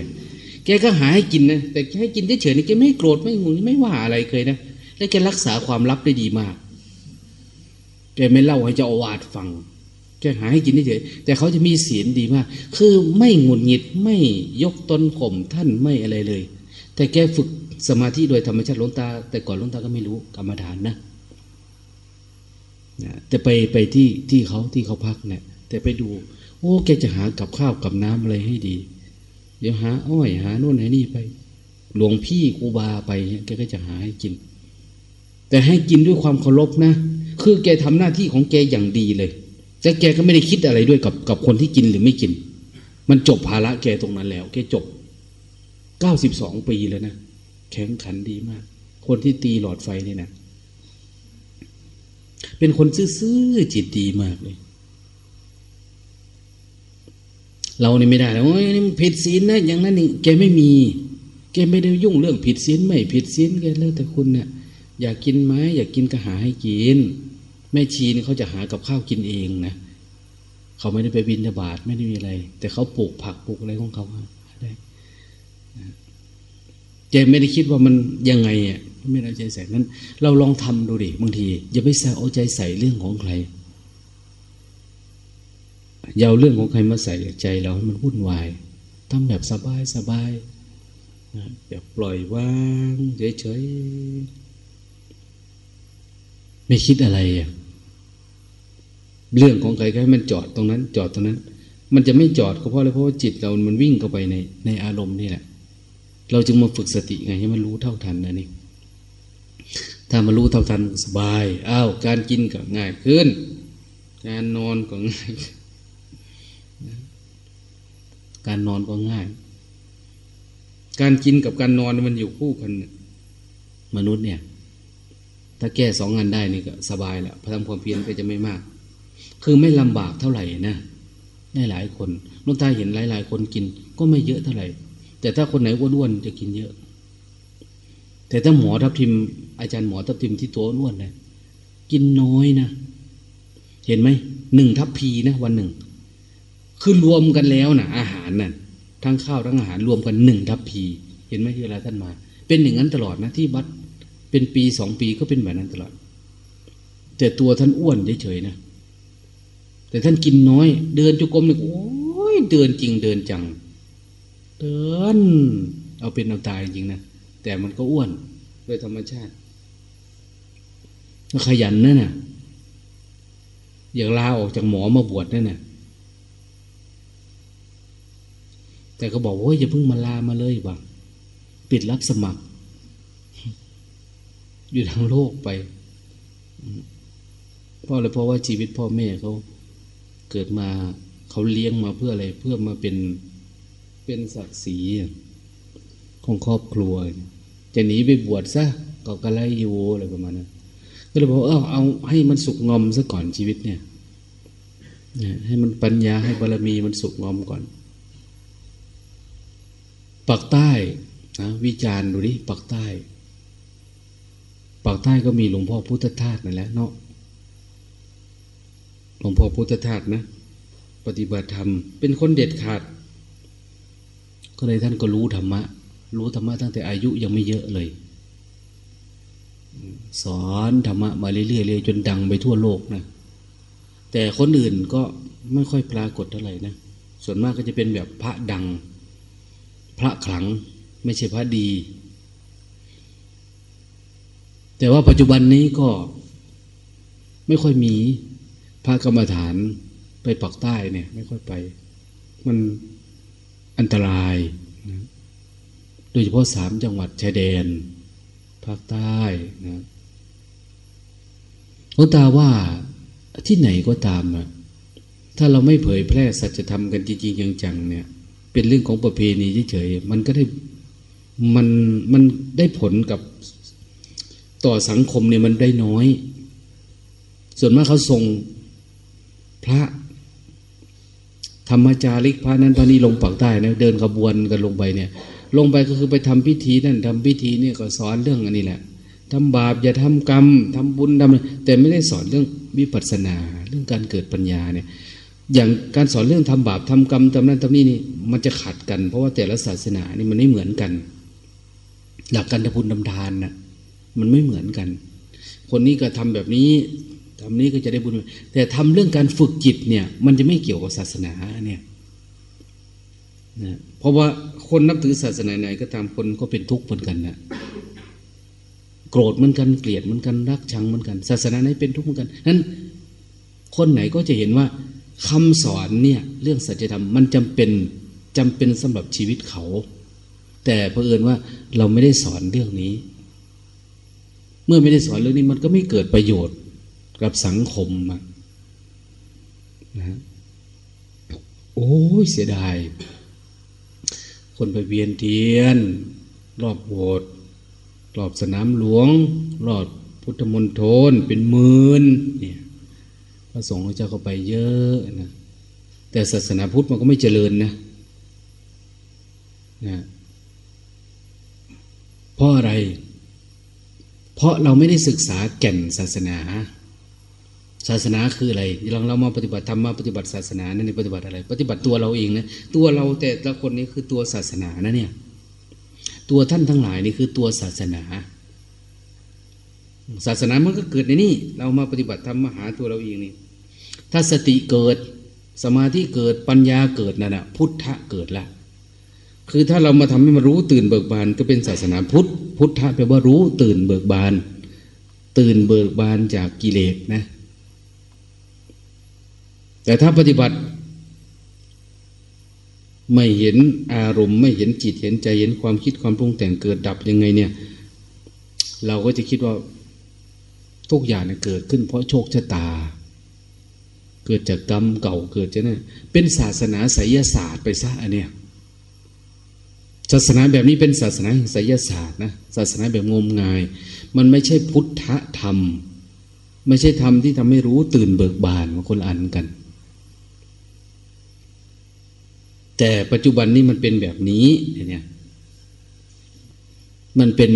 แกก็หาให้กินนะแต่ให้กินเฉยๆนี่แกไม่โกรธไม่งุนไม่ว่าอะไรเคยนะแล้วแกรักษาความลับได้ดีมาก แกไม่เล่าให้เจ้าอาวาสฟัง แกหาให้กินเฉยแต่เขาจะมีศีลดีมาก คือไม่งุนหงิดไม่ยกตนข่มท่านไม่อะไรเลย แต่แกฝึกสมาธิโดยธรรมชาติล้นตา แต่ก่อนล้นตาก็ไม่รู้กรรมฐานนะแต่ไปไปที่ที่เขาที่เขาพักเนี่ยแต่ไปดู โอ้แกจะหากับข้าวกับน้ำอะไรให้ดี เดี๋ยวหาอ้อยหาโน่นหานี่ไป หลวงพี่กูบาไปแกก็จะหาให้กิน แต่ให้กินด้วยความเคารพนะ คือแกทำหน้าที่ของแกอย่างดีเลย แต่แกก็ไม่ได้คิดอะไรด้วยกับกับคนที่กินหรือไม่กิน มันจบภาระแกตรงนั้นแล้ว แกจบเก้าสิบสองปีแล้วนะแข็งขันดีมาก คนที่ตีหลอดไฟนี่นะเป็นคนซื่อๆจิตดีมากเลย เรานี่ไม่ได้แล้วโอ้ยนี่ผิดศีลนะอย่างนั้นนี่แกไม่มี แกไม่ได้ยุ่งเรื่องผิดศีลไม่ผิดศีลแกแล้วแต่คุณเนี่ยอยากกินไหมอยากกินก็หาให้กินแม่ชีนี่เขาจะหากับข้าวกินเองนะเขาไม่ได้ไปบินบาตไม่ได้มีอะไร แต่เขาปลูกผักปลูกอะไรของเขาได้แกไม่ได้คิดว่ามันยังไงอะไม่เอาใจใส่นั้น เราลองทำดูดิบางทีอย่าไปใส่เอาใจใส่เรื่องของใคร อย่าเอาเรื่องของใครมาใส่ใจเราให้มันวุ่นวายทำแบบสบายสบายแบบปล่อยวางเฉยๆไม่คิดอะไรอะเรื่องของใครก็ให้มันจอดตรงนั้น จอดตรงนั้น มันจะไม่จอดก็เพราะอะไรเพราะว่าจิตเรา มันวิ่งเข้าไปในในอารมณ์นี่แหละ เราจึงมาฝึกสติไงให้มันรู้เท่าทันนะนี่ ถ้ามารู้เท่าทันสบาย อ้าว การกินก็ง่ายขึ้น การนอนก็ง่าย การนอนก็ง่าย การกินกับการนอนมันอยู่คู่กัน มนุษย์เนี่ย ถ้าแก้สองงานได้นี่ก็สบายแล้วพระธรรมความเพียรก็จะไม่มาก คือไม่ลำบากเท่าไหร่นะได้หลายคนน้องตาเห็นหลาย ๆ คนกินก็ไม่เยอะเท่าไหร่ แต่ถ้าคนไหนอ้วนๆจะกินเยอะ แต่ถ้าหมอทับทิม อาจารย์หมอทับทิมที่ตัวอ้วนเลยกินน้อยนะเห็นไหมหนึ่งทับพีนะวันหนึ่ง คือรวมกันแล้วนะอาหารนะ่ะทั้งข้าวทั้งอาหารรวมกันหนึ่งทับพี เห็นไหมที่เวลาท่านมา เป็นอย่างนั้นตลอดนะที่วัดเป็นปีสองปีก็เป็นแบบนั้นตลอด แต่ตัวท่านอ้วนเฉยๆนะแต่ท่านกินน้อย เดินจุกรมเนี่ยโอ้ยเดินจริงเดินจัง เดิน เอาเป็นเอาตายจริงนะแต่มันก็อ้วนโดยธรรมชาติขยันนั่นน่ะอย่างลาออกจากหมอมาบวชนั่นน่ะ แต่ก็บอกว่าอย่าเพิ่งมาลามาเลยบ้างปิดรับสมัคร อยู่ทางโลกไปเพราะอะไรเพราะว่าชีวิตพ่อแม่เขาเกิดมาเขาเลี้ยงมาเพื่ออะไรเพื่อมาเป็นเป็นศักดิ์ศรีของครอบครัว จะหนีไปบวชซะก็กระไรอยู่อะไรประมาณนั้นก็เลยบอกเออเอาให้มันสุกงอมซะก่อนชีวิตเนี่ยให้มันปัญญาให้บารมีมันสุกงอมก่อน ปักใต้นะวิจารณ์ดูดิปักใต้ปักใต้ก็มีหลวงพ่อพุทธทาสนั่นแหละเนาะหลวงพ่อพุทธทาสนะ ปฏิบัติธรรม เป็นคนเด็ดขาด ก็เลยท่านก็รู้ธรรมะ รู้ธรรมะตั้งแต่อายุยังไม่เยอะเลย สอนธรรมะมาเรื่อยๆเลยจนดังไปทั่วโลกนะแต่คนอื่นก็ไม่ค่อยปรากฏเท่าไหร่นะ ส่วนมากก็จะเป็นแบบพระดัง พระขลังไม่ใช่พระดี แต่ว่าปัจจุบันนี้ก็ไม่ค่อยมีพระกรรมฐานไปปักใต้เนี่ย ไม่ค่อยไป มันอันตรายนะโดยเฉพาะสามจังหวัดชายแดน ภาคใต้นะหลวงตาว่าที่ไหนก็ตามอะถ้าเราไม่เผยแพร่สัจธรรมกันจริงๆจังๆเนี่ย เป็นเรื่องของประเพณีเฉยๆมันก็ได้มันมันได้ผลกับต่อสังคมเนี่ยมันได้น้อย ส่วนมากเขาส่งพระธรรมจาริกพระนั้นพระนี้ลงปักใต้นะเดินขบวนกันลงไปเนี่ย ลงไปก็คือไปทำพิธีนั่นทำพิธีนี่ก็สอนเรื่องอันนี้แหละทำบาปอย่าทำกรรมทำบุญทำแต่ไม่ได้สอนเรื่องวิปัสสนา เรื่องการเกิดปัญญาเนี่ย อย่างการสอนเรื่องทำบาปทำกรรมทำนั้นทำนี้นี่มันจะขัดกัน เพราะว่าแต่ละศาสนานี่มันไม่เหมือนกัน หลักการทำบุญทำทานนะ่ะมันไม่เหมือนกัน คนนี้ก็ทำแบบนี้ทำนี้ก็จะได้บุญ แต่ทำเรื่องการฝึกจิตเนี่ย มันจะไม่เกี่ยวกับศาสนาเนี่ยนะเพราะว่าคนนับถือศาสนาไหนก็ตามคนก็เป็นทุกข์เหมือนกันนะโกรธเหมือนกันเกลียดเหมือนกันรักชังเหมือนกัน ศาสนาไหนเป็นทุกข์เหมือนกันนั้นคนไหนก็จะเห็นว่า คำสอนเนี่ยเรื่องสัจธรรมมันจำเป็นจำเป็นสำหรับชีวิตเขา แต่เพอเอิญว่าเราไม่ได้สอนเรื่องนี้ เมื่อไม่ได้สอนเรื่องนี้มันก็ไม่เกิดประโยชน์กับสังคมนะโอ้ยเสียดาย คนไปเวียนเทียน รอบโบสถ์รอบสนามหลวง รอบพุทธมณฑลเป็นหมื่นเนี่ย พระสงฆ์เจ้าก็ไปเยอะนะแต่ศาสนาพุทธมันก็ไม่เจริญนะนะเพราะอะไร เพราะเราไม่ได้ศึกษาแก่นศาสนา ศาสนาคืออะไรเราเรามาปฏิบัติธรรมมาปฏิบัติศาสนานั่นนี่ปฏิบัติอะไร ปฏิบัติตัวเราเองนะตัวเราแต่ละคนนี้คือตัวศาสนานะเนี่ย ตัวท่านทั้งหลายนี่คือตัวศาสนา ศาสนามันก็เกิดในนี่เรามาปฏิบัติธรรมมาหาตัวเราเองนี่ ถ้าสติเกิดสมาธิเกิดปัญญาเกิดนั่นแหะพุทธะเกิดละคือถ้าเรามาทำให้มันรู้ตื่นเบิกบานก็เป็นศาสนาพุทธ พุทธะแปลว่ารู้ตื่นเบิกบาน ตื่นเบิกบานจากกิเลสนะ แต่ถ้าปฏิบัติ ไม่เห็นอารมณ์ ไม่เห็นจิตเห็นใจเห็นความคิดความปรุงแต่งเกิดดับยังไงเนี่ย เราก็จะคิดว่าทุกอย่างเนี่ยเกิดขึ้นเพราะโชคชะตา เกิดจากกรรมเก่าเกิดจากนั่นเป็นศาสนาไสยศาสตร์ไปซะอันเนี้ยศาสนาแบบนี้เป็นศาสนาแห่งไสยศาสตร์นะศาสนาแบบงมงาย มันไม่ใช่พุทธธรรม ไม่ใช่ธรรมที่ทำให้รู้ตื่นเบิกบานมาคนอันกัน แต่ปัจจุบันนี้มันเป็นแบบนี้เนี่ยมันเป็น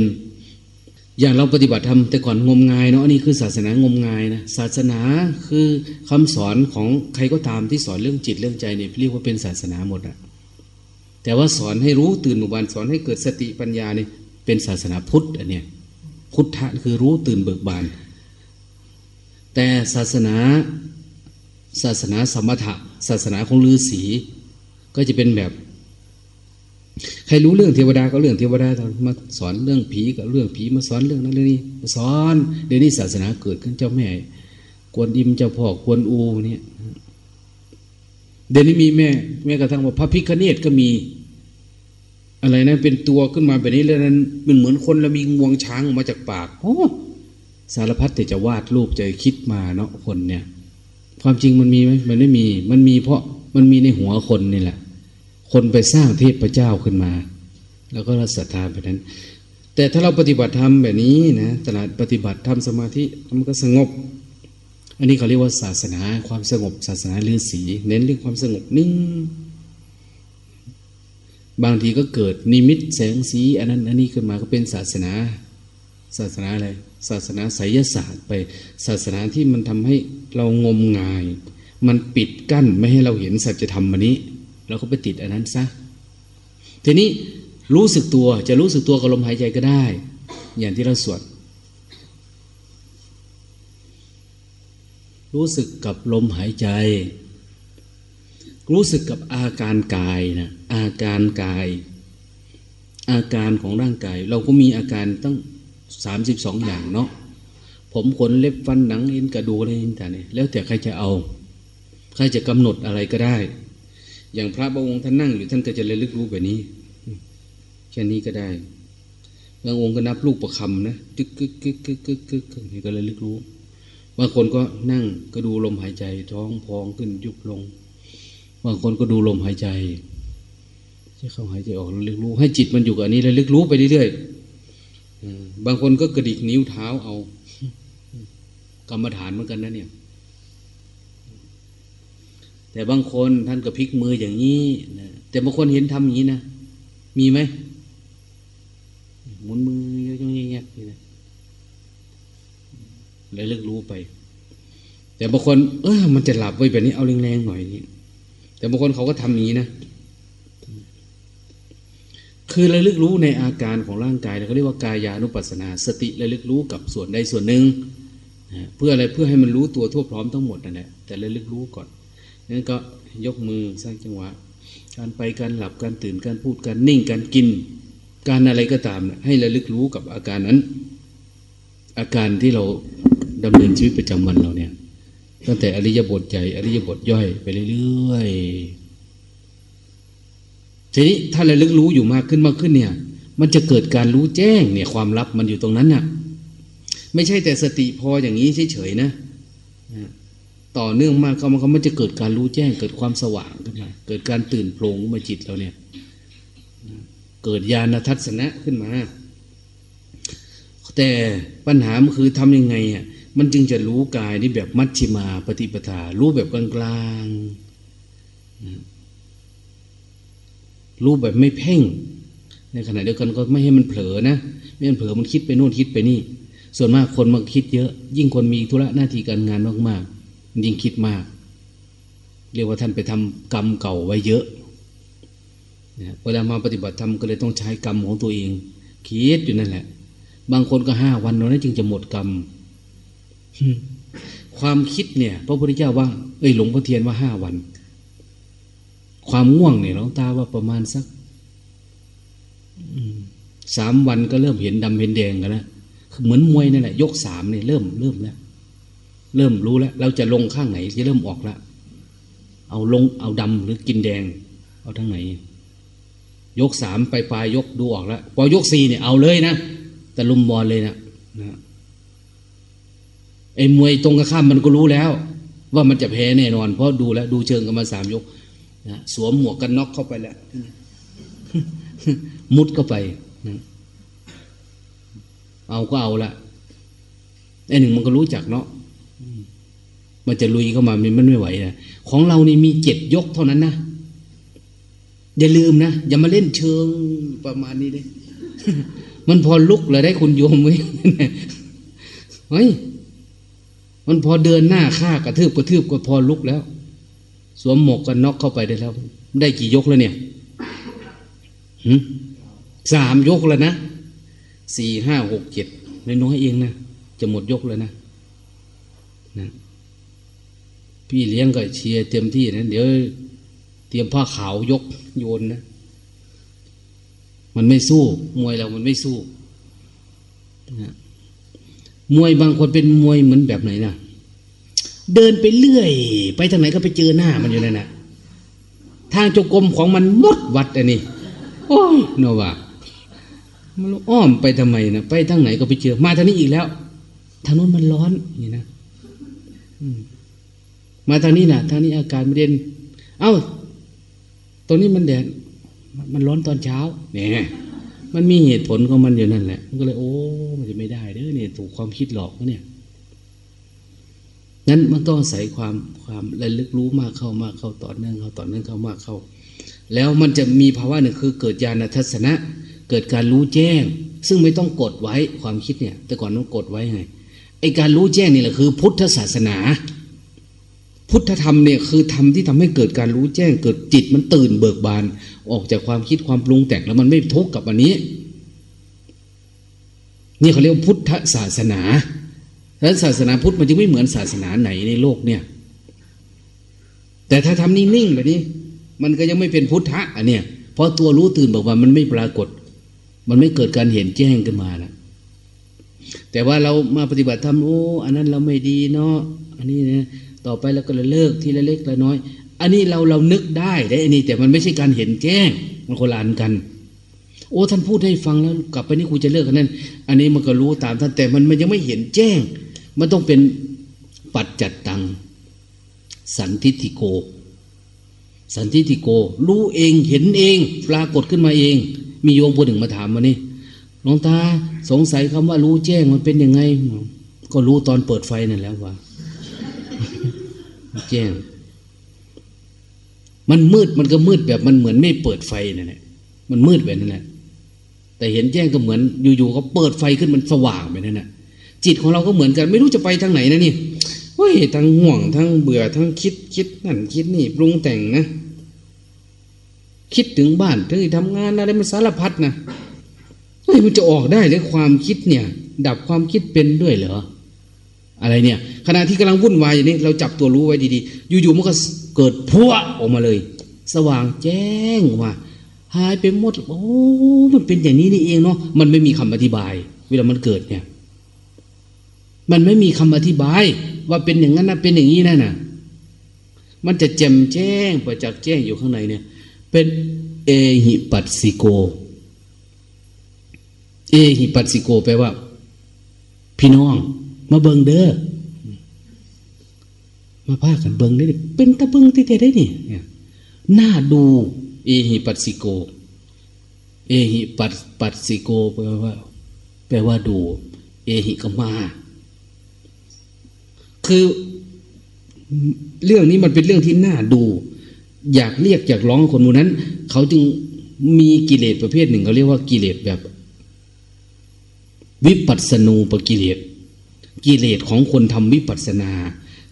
อย่างเราปฏิบัติธรรมแต่ก่อนงมงายเนาะน,นี่คือศาสนางมงายนะศาสนาคือคำสอนของใครก็ตามที่สอนเรื่องจิตเรื่องใจเนี่ยเรียกว่าเป็นศาสนาหมดอะแต่ว่าสอนให้รู้ตื่นหมู่บ้านสอนให้เกิดสติปัญญาเนี่ยเป็นศาสนาพุทธอันเนี้ยพุทธะคือรู้ตื่นเบิกบาน แต่ศาสนาศาสนาสมถะ ศาสนาของฤาษีก็จะเป็นแบบ ใครรู้เรื่องเทวดาก็เรื่องเทวดามาสอนเรื่องผีก็เรื่องผีมาสอนเรื่องนั้นเรื่องนี้มาสอนเดี๋ยวนี้ศาสนาเกิดขึ้นเจ้าแม่กวนอิมเจ้าพ่อกวนอูเนี่ยเดี๋ยวนี้มีแม่แม่กระทั่งว่าพระพิคเนตก็มี อะไรนะเป็นตัวขึ้นมาแบบนี้แล้วนั้นมันเหมือนคนแล้วมีงวงช้างออกมาจากปากโอ้สารพัดแต่จะวาดรูปใจคิดมาเนาะคนเนี่ย ความจริงมันมีไหมมันไม่มี มันมีเพราะมันมีในหัวคนนี่แหละ คนไปสร้างเทพเจ้าขึ้นมา แล้วก็รัศรัทธาแบบนั้น แต่ถ้าเราปฏิบัติธรรมแบบนี้นะตลาดปฏิบัติทำสมาธิมันก็สงบ อันนี้เขาเรียกว่าศาสนาความสงบ ศาสนาฤาษีเน้นเรื่องความสงบนิ่ง บางทีก็เกิดนิมิตแสงสี อันนั้นอันนี้ขึ้นมาก็เป็นศาสนา ศาสนาอะไรศาสนาไสยศาสตร์ไป ศาสนาที่มันทำให้เรางมงาย มันปิดกั้นไม่ให้เราเห็นสัจธรรมมันนี้ เราก็ไปติดอันนั้นซะทีนี้รู้สึกตัวจะรู้สึกตัวกับลมหายใจก็ได้ อย่างที่เราสวดรู้สึกกับลมหายใจ รู้สึกกับอาการกายนะอาการกาย อาการของร่างกาย เราก็มีอาการตั้งสามสิบสองอย่างเนาะผมขนเล็บฟันหนังเอ็นกระดูกอะไรต่างๆแล้วแต่ใครจะเอา ใครจะกำหนดอะไรก็ได้ อย่างพระบางองค์ท่านนั่งอยู่ท่านก็จะระลึกรู้แบบนี้ แค่นี้ก็ได้บางองค์ก็นับลูกประคำนะกึกกึกกึกกึกกึกกึกนี่ก็ระลึกรู้ บางคนก็นั่งก็ดูลมหายใจ ท้องพองขึ้นยุบลง บางคนก็ดูลมหายใจจะเข้าหายใจออกระลึกรู้ ให้จิตมันอยู่กับอันนี้ระลึกรู้ไปเรื่อยๆบางคนก็กระดิกนิ้วเท้าเอา กรรมฐานเหมือนกันนะเนี่ย แต่บางคนท่านก็พลิกมืออย่างนี้นะแต่บางคนเห็นทำอย่างนี้นะ มีไหมหมุนมือเยกๆแยกๆนี่นะเลยเลิกรู้ไป แต่บางคน เออมันจะหลับไว้แบบนี้เอาแรงๆหน่อยนี่แต่บางคนเขาก็ทำอย่างนี้นะ คือระลึกรู้ในอาการของร่างกายเขาเรียกว่ากายานุปัสสนา สติระลึกรู้กับส่วนใดส่วนหนึ่งเพื่ออะไรเพื่อให้มันรู้ตัวทั่วพร้อมทั้งหมดนั่นแหละแต่ระลึกรู้ก่อน นั้นก็ยกมือสร้างจังหวะ การไปการหลับการตื่นการพูดการนิ่งการกิน การอะไรก็ตามให้ระลึกรู้กับอาการนั้น อาการที่เราดำเนินชีวิตประจำวันเราเนี่ย ตั้งแต่อริยบทใหญ่อริยบทย่อยไปเรื่อยๆทีนี้ถ้าระลึกรู้อยู่มากขึ้นมากขึ้นเนี่ย มันจะเกิดการรู้แจ้งเนี่ยความลับมันอยู่ตรงนั้นน่ะ ไม่ใช่แต่สติพออย่างนี้เฉยๆนะ ต่อเนื่องมากเขามันก็ไม่จะเกิดการรู้แจ้ง เกิดความสว่างขึ้นมาเกิดการตื่นโปร่งมาจิตเราเนี่ย เกิดญาณทัศนะขึ้นมา แต่ปัญหามันคือทำยังไงอะมันจึงจะรู้กายนี่แบบมัชชิมาปฏิปทา รู้แบบกลางๆรู้แบบไม่เพ่ง ในขณะเดียวกันก็ไม่ให้มันเผลอนะ ไม่ให้มันเผลอมันคิดไปโน่นคิดไปนี่ ส่วนมากคนมาคิดเยอะ ยิ่งคนมีธุระหน้าที่การงานมากๆ ยิ่งคิดมาก เรียกว่าท่านไปทำกรรมเก่าไว้เยอะเวลามาปฏิบัติธรรมก็เลยต้องใช้กรรมของตัวเอง คิดอยู่นั่นแหละ บางคนก็ห้าวันนั้นจึงจะหมดกรรมความคิดเนี่ยพระพุทธเจ้าว่า เอ้ยหลวงพ่อเทียนว่าห้าวัน ความง่วงเนี่ยหลวงตาว่าประมาณสักสามวันก็เริ่มเห็นดำเห็นแดงกันแล้วเหมือนมวยนั่นแหละ ยกสามเนี่ยเริ่มเริ่มแล้ว เริ่มรู้แล้ว เราจะลงข้างไหนจะเริ่มออกแล้วเอาลงเอาดำหรือกินแดง เอาทั้งไหน ยกสามไปปลายยกดูออกแล้วพอยกสี่เนี่ยเอาเลยนะแต่ลุมบอลเลยนะนะไอ้มวยตรงกับข้ามมันก็รู้แล้ว ว่ามันจะแพ้แน่นอน เพราะดูแล้ว ดูเชิงกันมาสามยกนะสวมหมวกกันน็อกเข้าไปแล้วมุดเข้าไปนะเอาก็เอาละไอ้หนึ่งมันก็รู้จักเนาะ มันจะลุยเข้ามามันไม่ไหวนะของเรานี่มีเจ็ดยกเท่านั้นนะอย่าลืมนะอย่ามาเล่นเชิงประมาณนี้เลยมันพอลุกเลยได้คุณโยมไว้เฮ้ยมันพอเดินหน้าฆ่ากระทืบกระทืบก็พอลุกแล้ว สวมหมวกกันน็อกเข้าไปได้แล้ว ได้กี่ยกแล้วเนี่ยสามยกแล้วนะสี่ห้าหกเจ็ดน้อยๆเองนะจะหมดยกแล้วนะนะ พี่เลี้ยงก็เชียร์เต็มที่นะเดี๋ยวเตรียมผ้าขาวยกโยนนะ มันไม่สู้ มวยเรามันไม่สู้นะมวยบางคนเป็นมวยเหมือนแบบไหนนะเดินไปเรื่อย ไปทางไหนก็ไปเจอหน้ามันอยู่นั่นะทางจงกรมของมันมดวัดอันนี้โอ้ยโนวามันอ้อมไปทำไมนะไปทางไหนก็ไปเจอ มาทางนี้อีกแล้ว ทางนู้นมันร้อนอย่างนะมาทางนี้นะทางนี้อากาศไม่เด่นเอ้าตรงนี้มันแดดมันร้อนตอนเช้าเนี่ยมันมีเหตุผลของมันอยู่นั่นแหละ มันก็เลย โอ้มันจะไม่ได้เด้อเนี่ยถูกความคิดหลอกเนี่ยนั้นมันต้องใส่ความความระลึกรู้มากเข้ามากเข้าต่อเนื่องเข้าต่อเนื่องเข้ามากเข้า แล้วมันจะมีภาวะหนึ่งคือเกิดญาณทัศนะ เกิดการรู้แจ้ง ซึ่งไม่ต้องกดไว้ความคิดเนี่ย แต่ก่อนต้องกดไว้ไงไอการรู้แจ้งนี่แหละคือ พุทธศาสนา พุทธธรรมเนี่ยคือธรรมที่ทำให้เกิดการรู้แจ้งเกิดจิตมันตื่นเบิกบาน ออกจากความคิดความปรุงแต่งแล้วมันไม่ทุกข์กับอันนี้ นี่เขาเรียกพุทธศาสนาแล้วศาสนาพุทธมันจึงไม่เหมือนศาสนาไหนในโลกเนี่ย แต่ถ้าทำนิ่งๆแบบนี้ มันก็ยังไม่เป็นพุทธะอันเนี้ยเพราะตัวรู้ตื่นบอกว่ามันไม่ปรากฏ มันไม่เกิดการเห็นแจ้งขึ้นมาแล้วแต่ว่าเรามาปฏิบัติธรรมโอ้อันนั้นเราไม่ดีเนาะอันนี้นะ ต่อไปเราก็เลยเลิกทีละเล็กละน้อย อันนี้เราเรานึกได้ได้อันนี้แต่มันไม่ใช่การเห็นแจ้งมันคนละอันกัน โอ้ท่านพูดให้ฟังแล้วกลับไปนี่กูจะเลิกกันนั้นอันนี้มันก็รู้ตามท่านแต่มันมันยังไม่เห็นแจ้ง มันต้องเป็นปัจจัดตัง สันทิติโก สันทิติโก รู้เองเห็นเอง ปรากฏขึ้นมาเอง มีโยมคนหนึ่งมาถามมานี่หลวงตาสงสัยคำว่ารู้แจ้งมันเป็นยังไง ก็รู้ตอนเปิดไฟนั่นแล้วว่า แจ้ง มันมืดมันก็มืดแบบมันเหมือนไม่เปิดไฟนั่นแหละมันมืดแบบนั้นแหละแต่เห็นแจ้งก็เหมือนอยู่ๆก็เปิดไฟขึ้นมันสว่างไปนั่นแหละจิตของเราก็เหมือนกัน ไม่รู้จะไปทางไหนนะนี่เฮ้ยทั้งห่วงทั้งเบื่อทั้งคิดคิดนั่นคิดนี่ปรุงแต่งนะ คิดถึงบ้านถึงทำงานอะไรมันสารพัดนะเฮ้ยมันจะออกได้หรือความคิดเนี่ย ดับความคิดเป็นด้วยเหรอ อะไรเนี่ย ขณะที่กำลังวุ่นวายอย่างนี้ เราจับตัวรู้ไว้ดีๆ อยู่ๆมันก็เกิดพัวออกมาเลย สว่างแจ้งว่าหายไปหมดโอ้มันเป็นอย่างนี้นี่เองเนาะมันไม่มีคำอธิบาย เวลามันเกิดเนี่ย มันไม่มีคำอธิบาย ว่าเป็นอย่างนั้นนะเป็นอย่างนี้นั่นน่ะ มันจะแจ่มแจ้งประจักษ์แจ้งอยู่ข้างในเนี่ย เป็นเอหิปัสสิโก เอหิปัสสิโกแปลว่า พี่น้อง มาเบิงเด้อมาพากันเบิงได้เป็นตะเบิงที่ได้นี่น่าดู เอหิปัสสิโก เอหิปัสปัสสิโกแปลว่า แปลว่าดู เอหิกมา คือเรื่องนี้มันเป็นเรื่องที่น่าดู อยากเรียกอยากร้องคนมูนั้น เขาจึงมีกิเลสประเภทหนึ่งเขาเรียกว่ากิเลสแบบ วิปัสสนูปกิเลส กิเลสของคนทำวิปัสสนา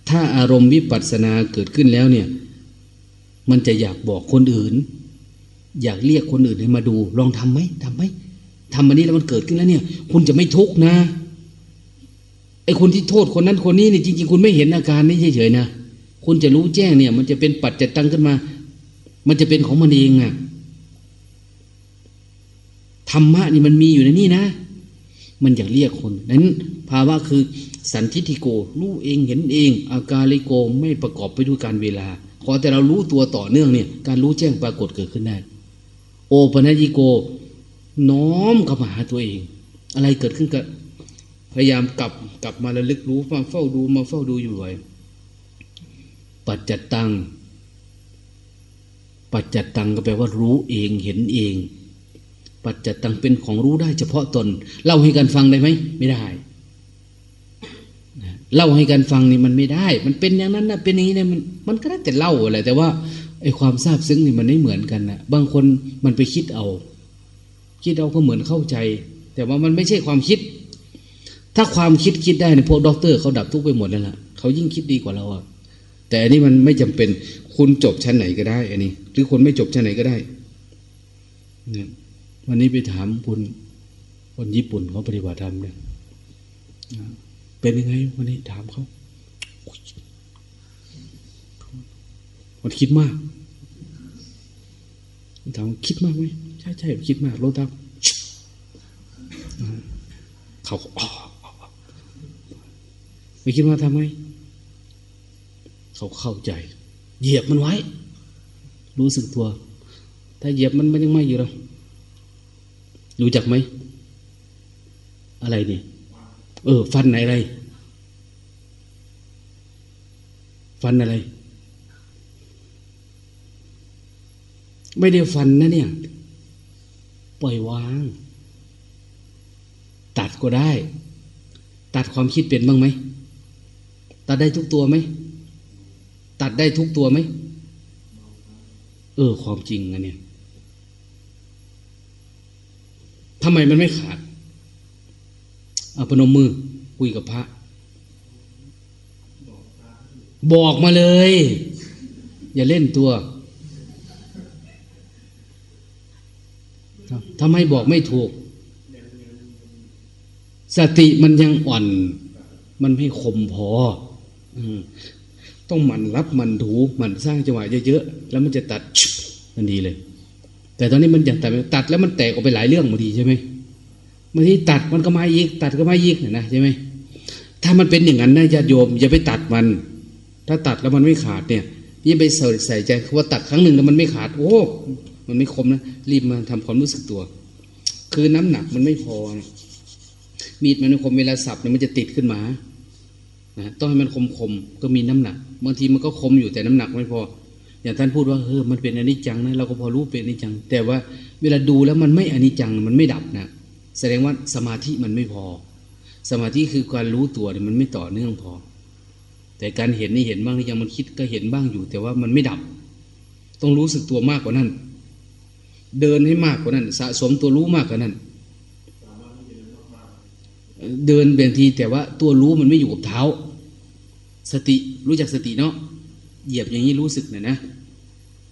ถ้าอารมณ์วิปัสสนาเกิดขึ้นแล้วเนี่ย มันจะอยากบอกคนอื่น อยากเรียกคนอื่นให้มาดู ลองทำไหมทำไหมทำอันนี้แล้วมันเกิดขึ้นแล้วเนี่ย คุณจะไม่ทุกข์นะไอ้คนที่โทษคนนั้นคนนี้เนี่ยจริงๆ คุณไม่เห็นอาการนี้เฉยๆนะคุณจะรู้แจ้งเนี่ย มันจะเป็นปัจจัตังขึ้นมา มันจะเป็นของมันเองอะธรรมะนี่มันมีอยู่ในนี่นะ มันอยากเรียกคนนั้นภาวะคือสันทิฐิโกรู้เองเห็นเอง อาการลิโกไม่ประกอบไปด้วยการเวลาขอแต่เรารู้ตัวต่อเนื่องเนี่ย การรู้แจ้งปรากฏเกิดขึ้นได้โอปัญญิโก น้อมเข้ามาหาตัวเอง อะไรเกิดขึ้นก็พยายามกลับกลับมาระลึกรู้มาเฝ้าดูมาเฝ้าดูอยู่บ่อยปัจจัตตัง ปัจจัตตังก็แปลว่ารู้เองเห็นเอง ปัจจัตตังเป็นของรู้ได้เฉพาะตน เล่าให้กันฟังได้ไหมไม่ได้เล่าให้กันฟังนี่มันไม่ได้ มันเป็นอย่างนั้นนะเป็นอย่างนี้นะมันมันก็ได้แต่เล่าอะไรแต่ว่าไอ้ความซาบซึ้งนี่มันไม่เหมือนกันนะบางคนมันไปคิดเอา คิดเอาก็เหมือนเข้าใจ แต่ว่ามันไม่ใช่ความคิด ถ้าความคิดคิดได้เนี่ยพวกด็อกเตอร์เขาดับทุกไปหมดแล้วล่ะเขายิ่งคิดดีกว่าเราอะแต่อันนี้มันไม่จำเป็นคุณจบชั้นไหนก็ได้ อันนี้ หรือคนไม่จบชั้นไหนก็ได้เนี่ย วันนี้ไปถามคุณคนญี่ปุ่นเขาปฏิบัติธรรมเนี่ยเป็นยังไง วันนี้ถามเขามันคิดมากถามคิดมากไหมใช่ใช่คิดมากโลตับเขาไม่คิดว่าทำไม เขาเข้าใจ เหยียบมันไว้ รู้สึกตัว ถ้าเหยียบมันมันยังไม่อยู่หรอก รู้จักไหม อะไรนี่ เออ ฟันไหนอะไร ฟันอะไร ไม่ได้ฟันนะเนี่ย ปล่อยวาง ตัดก็ได้ ตัดความคิดเป็นบ้างไหม ตัดได้ทุกตัวไหม ตัดได้ทุกตัวไหม เออ ความจริงอะเนี่ย ทำไมมันไม่ขาดอาพนมมือ คุยกับพระ บอกมาเลย อย่าเล่นตัวทำไมบอกไม่ถูก สติมันยังอ่อน มันไม่คมพอต้องหมันรับมันถู มันสร้างจังหวะเยอะๆ แล้วมันจะตัดมันดีเลย แต่ตอนนี้มันอยากตัดตัดแล้วมันแตกออกไปหลายเรื่องบางทีใช่ไหมบางทีตัดมันก็มาอีก ตัดก็มาอีกนะใช่ไหมถ้ามันเป็นอย่างนั้นนะญาติโยมอย่าไปตัดมัน ถ้าตัดแล้วมันไม่ขาดเนี่ยยิ่งไปใส่ใส่ใจว่าตัดครั้งหนึ่งแล้วมันไม่ขาด โอ้ มันไม่คมนะรีบมาทำความรู้สึกตัว คือน้ำหนักมันไม่พอนะมีดมันไม่คมเวลาสับเนี่ยมันจะติดขึ้นมานะต้องให้มันคมคมก็มีน้ำหนักบางทีมันก็คมอยู่แต่น้ำหนักไม่พอ อย่างท่านพูดว่าเออมันเป็นอนิจจังนะเราก็พอรู้เป็นอนิจจัง แต่ว่าเวลาดูแล้วมันไม่อนิจจังมันไม่ดับนะแสดงว่าสมาธิมันไม่พอ สมาธิคือการรู้ตัวเนี่ยมันไม่ต่อเนื่องพอ แต่การเห็นนี่เห็นบ้างหรือยังมันคิดก็เห็นบ้างอยู่ แต่ว่ามันไม่ดับ ต้องรู้สึกตัวมากกว่านั้น เดินให้มากกว่านั้น สะสมตัวรู้มากกว่านั้น เดินบางทีแต่ว่าตัวรู้มันไม่อยู่กับเท้า สติรู้จักสติเนาะเหยียบอย่างนี้รู้สึกนะนะ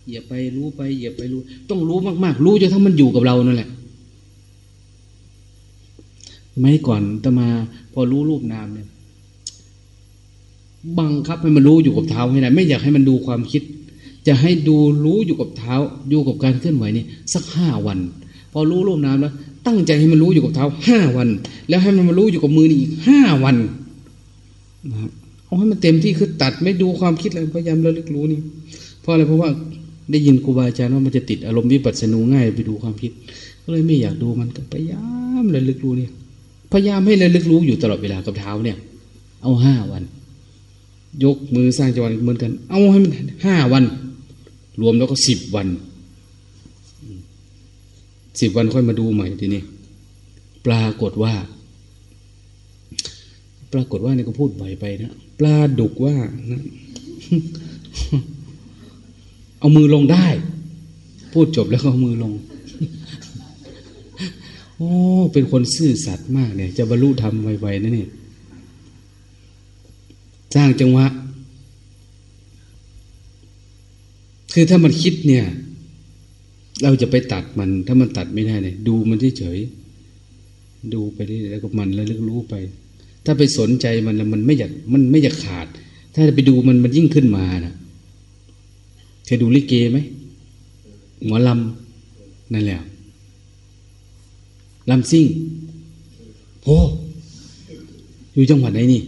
เหยียบไปรู้ไปเหยียบไปรู้ ต้องรู้มากๆ รู้จนทั้งมันอยู่กับเรานั่นแหละไม่ก่อนตมาพอรู้รูปนามเนี่ย บังคับให้มันรู้อยู่กับเท้าให้ได้ไม่อยากให้มันดูความคิด จะให้ดูรู้อยู่กับเท้า อยู่กับการเคลื่อนไหวนี่สักห้าวัน พอรู้รูปนามแล้ว ตั้งใจให้มันรู้อยู่กับเท้าห้าวัน แล้วให้มันมารู้อยู่กับมือนี่อีกห้าวันนะครับเอาให้มันเต็มที่คือตัดไม่ดูความคิดเลยพยายามระลึกรู้นี่เพราะอะไรเพราะว่า ได้ยินครูบาอาจารย์ว่ามันจะติดอารมณ์วิปัสสนูง่ายไปดูความคิด ก็เลยไม่อยากดูมันก็พยายามระลึกรู้เนี่ย พยายามให้ระลึกรู้อยู่ตลอดเวลากับเท้าเนี่ย เอาห้าวัน ยกมือสร้างจังหวะเหมือนกัน เอาให้มันห้าวัน รวมแล้วก็สิบวันสิบวันค่อยมาดูใหม่ทีนี้ปรากฏว่า ปรากฏว่าเนี่ยก็พูดบ่อยไปนะปลาดุกว่านะ เอามือลงได้ พูดจบแล้วก็เอามือลง โอ้ เป็นคนซื่อสัตย์มากเนี่ย จะบรรลุธรรมไวๆนะเนี่ยสร้างจังหวะ คือถ้ามันคิดเนี่ย เราจะไปตัดมัน ถ้ามันตัดไม่ได้เนี่ยดูมันเฉยดูไปเรื่อยๆแล้วก็มันแล้วลึกรู้ไป ถ้าไปสนใจมันแล้วมันไม่อยากมันไม่อยากขาด ถ้าไปดูมันมันยิ่งขึ้นมานะ เคยดูลิเกไหมหมอลำนั่นแหละลำซิ่งโอ้อยู่จังหวัดไหนนี่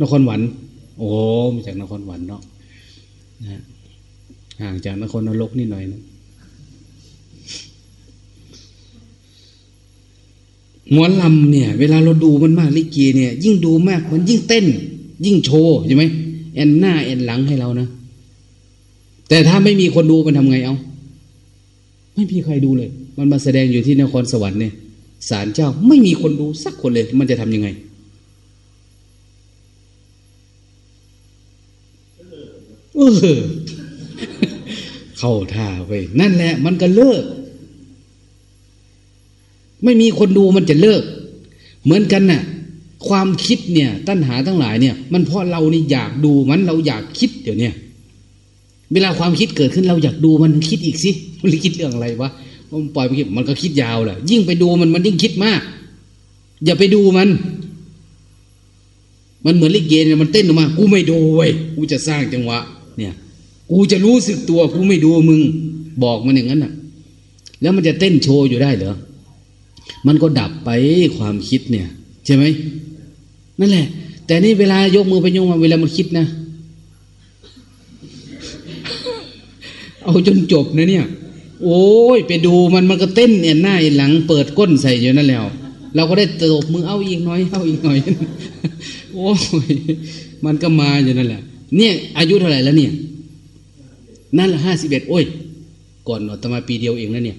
นครหวัน โอ้มาจากนครหวันเนาะนะห่างจากนครนรกนิดหน่อยนะหมอลำเนี่ย เวลาเราดูมันมากลิเกเนี่ย ยิ่งดูมากมันยิ่งเต้น ยิ่งโชว์ใช่ไหมแอนหน้าแอนหลังให้เรานะ แต่ถ้าไม่มีคนดูมันทำไงเอา ไม่มีใครดูเลย มันมาแสดงอยู่ที่นครสวรรค์เนี่ยศาลเจ้าไม่มีคนดูสักคนเลย มันจะทำยังไงเออเข้าท่าไปนั่นแหละ มันก็เลิก ไม่มีคนดูมันจะเลิก เหมือนกันน่ะ ความคิดเนี่ย ตัณหาทั้งหลายเนี่ย มันเพราะเรานี่อยากดูมันเราอยากคิดเดี๋ยวนี้ เวลาความคิดเกิดขึ้นเราอยากดูมันคิดอีกสิมันคิดเรื่องอะไรวะมันปล่อยไปคิดมันก็คิดยาวแหละยิ่งไปดูมันมันยิ่งคิดมาก อย่าไปดูมัน มันเหมือนลิเกเนี่ยมันเต้นออกมา กูไม่ดูเว้ยกูจะสร้างจังหวะ เนี่ย กูจะรู้สึกตัว กูไม่ดูมึง บอกมันอย่างนั้นน่ะ แล้วมันจะเต้นโชว์อยู่ได้เหรอมันก็ดับไปความคิดเนี่ย ใช่ไหมนั่นแหละ แต่นี่เวลายกมือไปยกมาเวลามันคิดนะ เอาจนจบนะเนี่ย โอ้ย ไปดูมันมันก็เต้นเนี่ยหน้าหลังเปิดก้นใส่อยู่นั่นแล้ว เราก็ได้ตบมือเอาอีกน้อยเอาอีกหน่อย โอ้ย มันก็มาอยู่นั่นแหละ เนี่ย อายุเท่าไหร่แล้วเนี่ย นั่นละห้าสิบเอ็ดโอ้ย ก่อนหนอตมาปีเดียวเองนะเนี่ย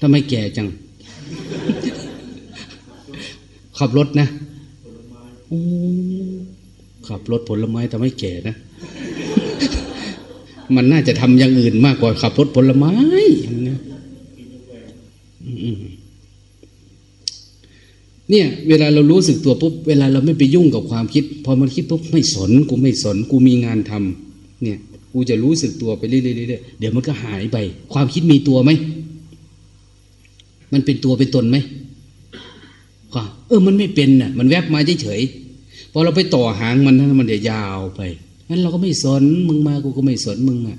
ทำไมแก่จัง ขับรถนะขับรถผลไม้ทำให้แก่นะ มันน่าจะทำอย่างอื่นมากกว่าขับรถผลไม้นะเนี่ย เวลาเรารู้สึกตัวปุ๊บเวลาเราไม่ไปยุ่งกับความคิด พอมันคิดปุ๊บไม่สน กูไม่สน กูมีงานทำเนี่ย กูจะรู้สึกตัวไปเรื่อยๆเดี๋ยวมันก็หายไป ความคิดมีตัวไหมมันเป็นตัวเป็นตนไหมก็เออ มันไม่เป็นน่ะ มันแวบมาเฉยๆพอเราไปต่อหางมันนั้นมันเดี๋ยวยาวไป งั้นเราก็ไม่สนมึงมากูก็ไม่สนมึงอะ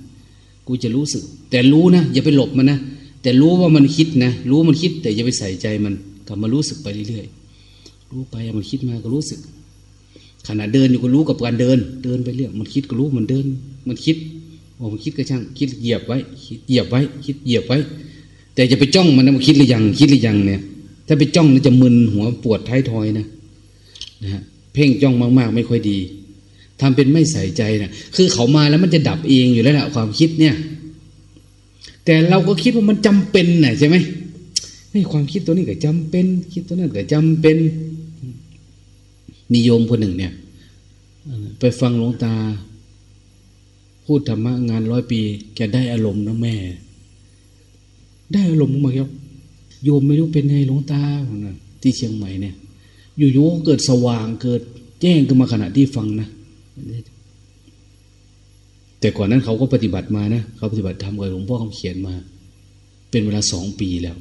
กูจะรู้สึก แต่รู้นะอย่าไปหลบมันนะแต่รู้ว่ามันคิดนะรู้มันคิด แต่อย่าไปใส่ใจมันกลับมารู้สึกไปเรื่อยๆรู้ไปมันคิดมาก็รู้สึกขณะเดินอยู่ก็รู้กับการเดิน เดินไปเรื่อยมันคิดก็รู้มันเดิน มันคิดโอ้มันคิดก็ช่าง คิดเหยียบไว้คิดเหยียบไว้ คิดเหยียบไว้ แต่จะไปจ้องมันนะมันคิดหรือยังคิดหรือยังเนี่ย ถ้าไปจ้องแล้วจะมึนหัวปวดท้ายทอยนะนะฮะเพ่งจ้องมาก ๆ ไม่ค่อยดี ทำเป็นไม่ใส่ใจนะคือเขามาแล้วมันจะดับเองอยู่แล้วแหละความคิดเนี่ย แต่เราก็คิดว่ามันจำเป็นนะใช่ไหมนี่ความคิดตัวนี้ก็จำเป็น คิดตัวนั้นก็จำเป็นนิยมคนหนึ่งเนี่ย ไปฟังหลวงตา พูดธรรมะงานร้อยปีแกได้อารมณ์นะแม่ ได้อารมณ์มาครับโยมไม่รู้เป็นไงหลวงตาที่เชียงใหม่เนี่ย อยู่ๆเกิดสว่างเกิดแจ้งขึ้นมาขณะที่ฟังนะ แต่ก่อนนั้นเขาก็ปฏิบัติมานะเขาปฏิบัติทำกับหลวงพ่อเขาเขียนมา เป็นเวลาสองปีแล้ว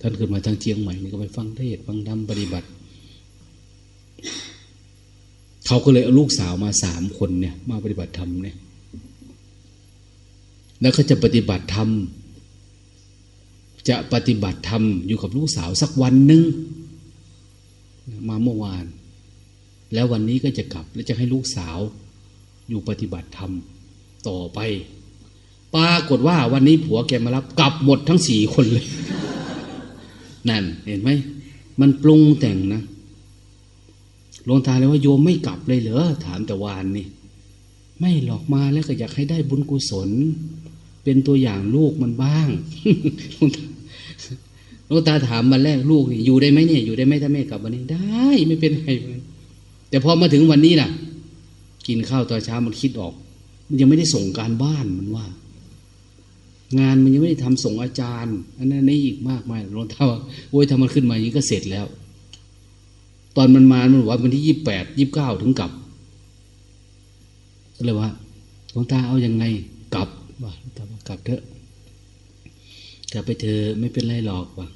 ท่านขึ้นมาทางเชียงใหม่นี่ก็ไปฟังเทศฟังธรรมปฏิบัติ เขาก็เลยเอาลูกสาวมาสามคนเนี่ย มาปฏิบัติธรรมเนี่ย แล้วก็จะปฏิบัติธรรมจะปฏิบัติธรรมอยู่กับลูกสาวสักวันหนึ่งมาเมื่อวาน แล้ววันนี้ก็จะกลับแล้วจะให้ลูกสาว อยู่ปฏิบัติธรรมต่อไปปรากฏว่าวันนี้ผัวแกมารับกลับหมดทั้งสี่คนเลย นั่น เห็นไหมมันปรุงแต่งนะหลวงตาเลยว่าโยมไม่กลับเลยเหรอถามแต่วานนี่ไม่หลอกมาแล้วก็อยากให้ได้บุญกุศล เป็นตัวอย่างลูกมันบ้างหลวงตาถามมาแรกลูกนี่อยู่ได้ไหมเนี่ย อยู่ได้ไหมถ้าแม่กลับวันนี้ได้ไม่เป็นไร แต่พอมาถึงวันนี้ล่ะ กินข้าวตอนเช้ามันคิดออก มันยังไม่ได้ส่งการบ้านมันว่า งานมันยังไม่ได้ทำส่งอาจารย์ อันนั้นนี่อีกมากมายหลวงตาว่าโอ้ยถ้ามันขึ้นมาอย่างนี้ก็เสร็จแล้ว ตอนมันมามันว่าวันที่ยี่แปดยี่บเก้าถึงกลับก็เลยว่าหลวงตาเอาอยัางไงกลับว่าหลวงตาว่ากลับเถอะกลับไปเธอไม่เป็นไรหรอกว่า